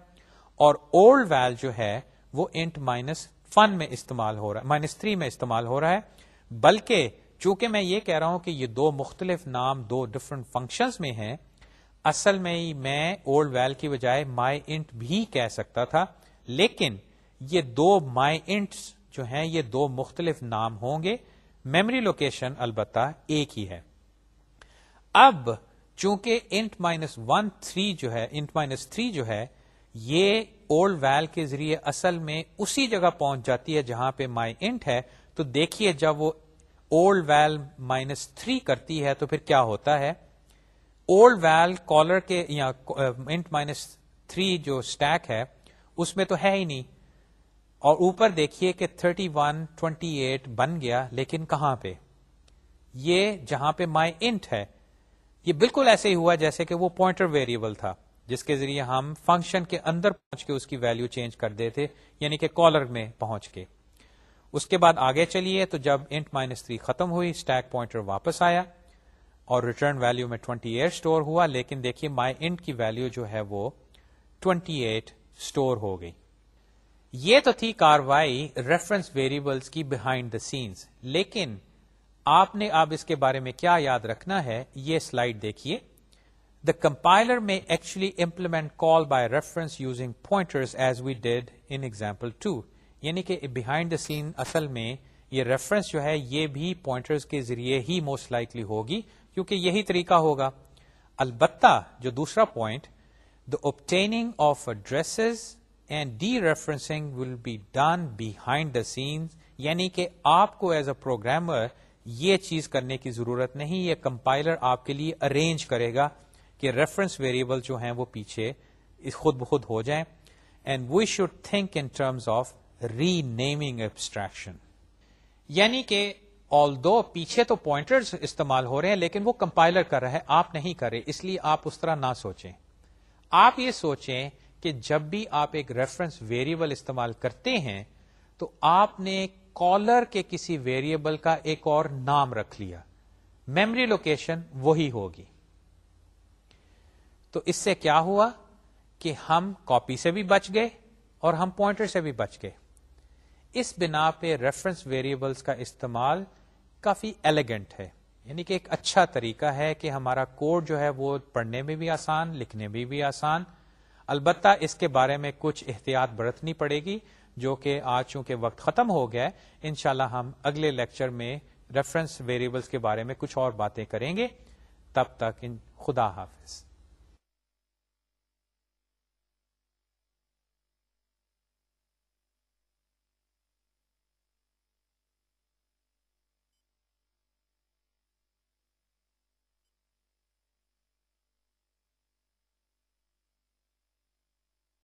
اور اولڈ ویل جو ہے وہ انٹ مائنس فن میں استعمال ہو رہا ہے مائنس تھری میں استعمال ہو رہا ہے۔ بلکہ چونکہ میں یہ کہہ رہا ہوں کہ یہ دو مختلف نام، دو ڈفرنٹ فنکشنز میں ہیں، اصل میں ہی میں اولڈ ویل کی بجائے مائی انٹ بھی کہہ سکتا تھا۔ لیکن یہ دو مائی انٹس جو ہیں، یہ دو مختلف نام ہوں گے۔ میمری لوکیشن البتہ ایک ہی ہے۔ اب چونکہ انٹ مائنس ون تھری جو ہے انٹ مائنس تھری جو ہے، یہ اولڈ ویل کے ذریعے اصل میں اسی جگہ پہنچ جاتی ہے جہاں پہ مائی انٹ ہے۔ تو دیکھیے جب وہ اولڈ ویل مائنس تھری کرتی ہے تو پھر کیا ہوتا ہے؟ اولڈ ویل کالر کے یا انٹ مائنس تھری جو اسٹیک ہے، اس میں تو ہے ہی نہیں۔ اور اوپر دیکھیے کہ 31 28 بن گیا، لیکن کہاں پہ؟ یہ جہاں پہ مائی انٹ ہے، یہ بالکل ایسے ہی ہوا جیسے کہ وہ پوائنٹر ویریبل تھا، جس کے ذریعے ہم فنکشن کے اندر پہنچ کے اس کی ویلو چینج کر دیتے یعنی کہ کالر میں پہنچ کے۔ اس کے بعد آگے چلیے تو جب انٹ مائنس تھری ختم ہوئی اسٹیک پوائنٹر واپس آیا اور ریٹرن ویلو میں 28 ایٹ اسٹور ہوا، لیکن دیکھیے مائی انٹ کی ویلو جو ہے وہ 28 ایٹ اسٹور ہو گئی۔ یہ تو تھی کاروائی ریفرنس ویریبلس کی بہائنڈ دا سینس لیکن آپ نے اب اس کے بارے میں کیا یاد رکھنا ہے؟ یہ سلائڈ دیکھیے۔ The compiler may actually implement call by reference using pointers as we did in example two یعنی کہ بہائنڈ دا سین اصل میں یہ ریفرنس جو ہے، یہ بھی پوائنٹرز کے ذریعے ہی موسٹ لائکلی ہوگی، کیونکہ یہی طریقہ ہوگا۔ البتہ جو دوسرا point the obtaining of addresses and dereferencing will be done behind the scenes یعنی کہ آپ کو ایز اے پروگرامر یہ چیز کرنے کی ضرورت نہیں، یہ کمپائلر آپ کے لیے ارینج کرے گا کہ ریفرنس ویریبل جو ہیں وہ پیچھے خود بخود ہو جائیں. And we should think in terms of renaming abstraction یعنی کہ آل دو پیچھے تو پوائنٹرز استعمال ہو رہے ہیں، لیکن وہ کمپائلر کر رہا ہے، آپ نہیں کرے اس لیے آپ اس طرح نہ سوچیں۔ آپ یہ سوچیں کہ جب بھی آپ ایک ریفرنس ویریبل استعمال کرتے ہیں، تو آپ نے کالر کے کسی ویریبل کا ایک اور نام رکھ لیا۔ میمری لوکیشن وہی ہوگی۔ تو اس سے کیا ہوا کہ ہم کاپی سے بھی بچ گئے اور ہم پوائنٹر سے بھی بچ گئے۔ اس بنا پہ ریفرنس ویریبلس کا استعمال کافی ایلیگنٹ ہے۔ یعنی کہ ایک اچھا طریقہ ہے کہ ہمارا کوڈ جو ہے وہ پڑھنے میں بھی آسان، لکھنے میں بھی آسان البتہ اس کے بارے میں کچھ احتیاط برتنی پڑے گی، جو کہ آج چونکہ وقت ختم ہو گیا ہے، انشاءاللہ ہم اگلے لیکچر میں ریفرنس ویریبلس کے بارے میں کچھ اور باتیں کریں گے۔ تب تک خدا حافظ۔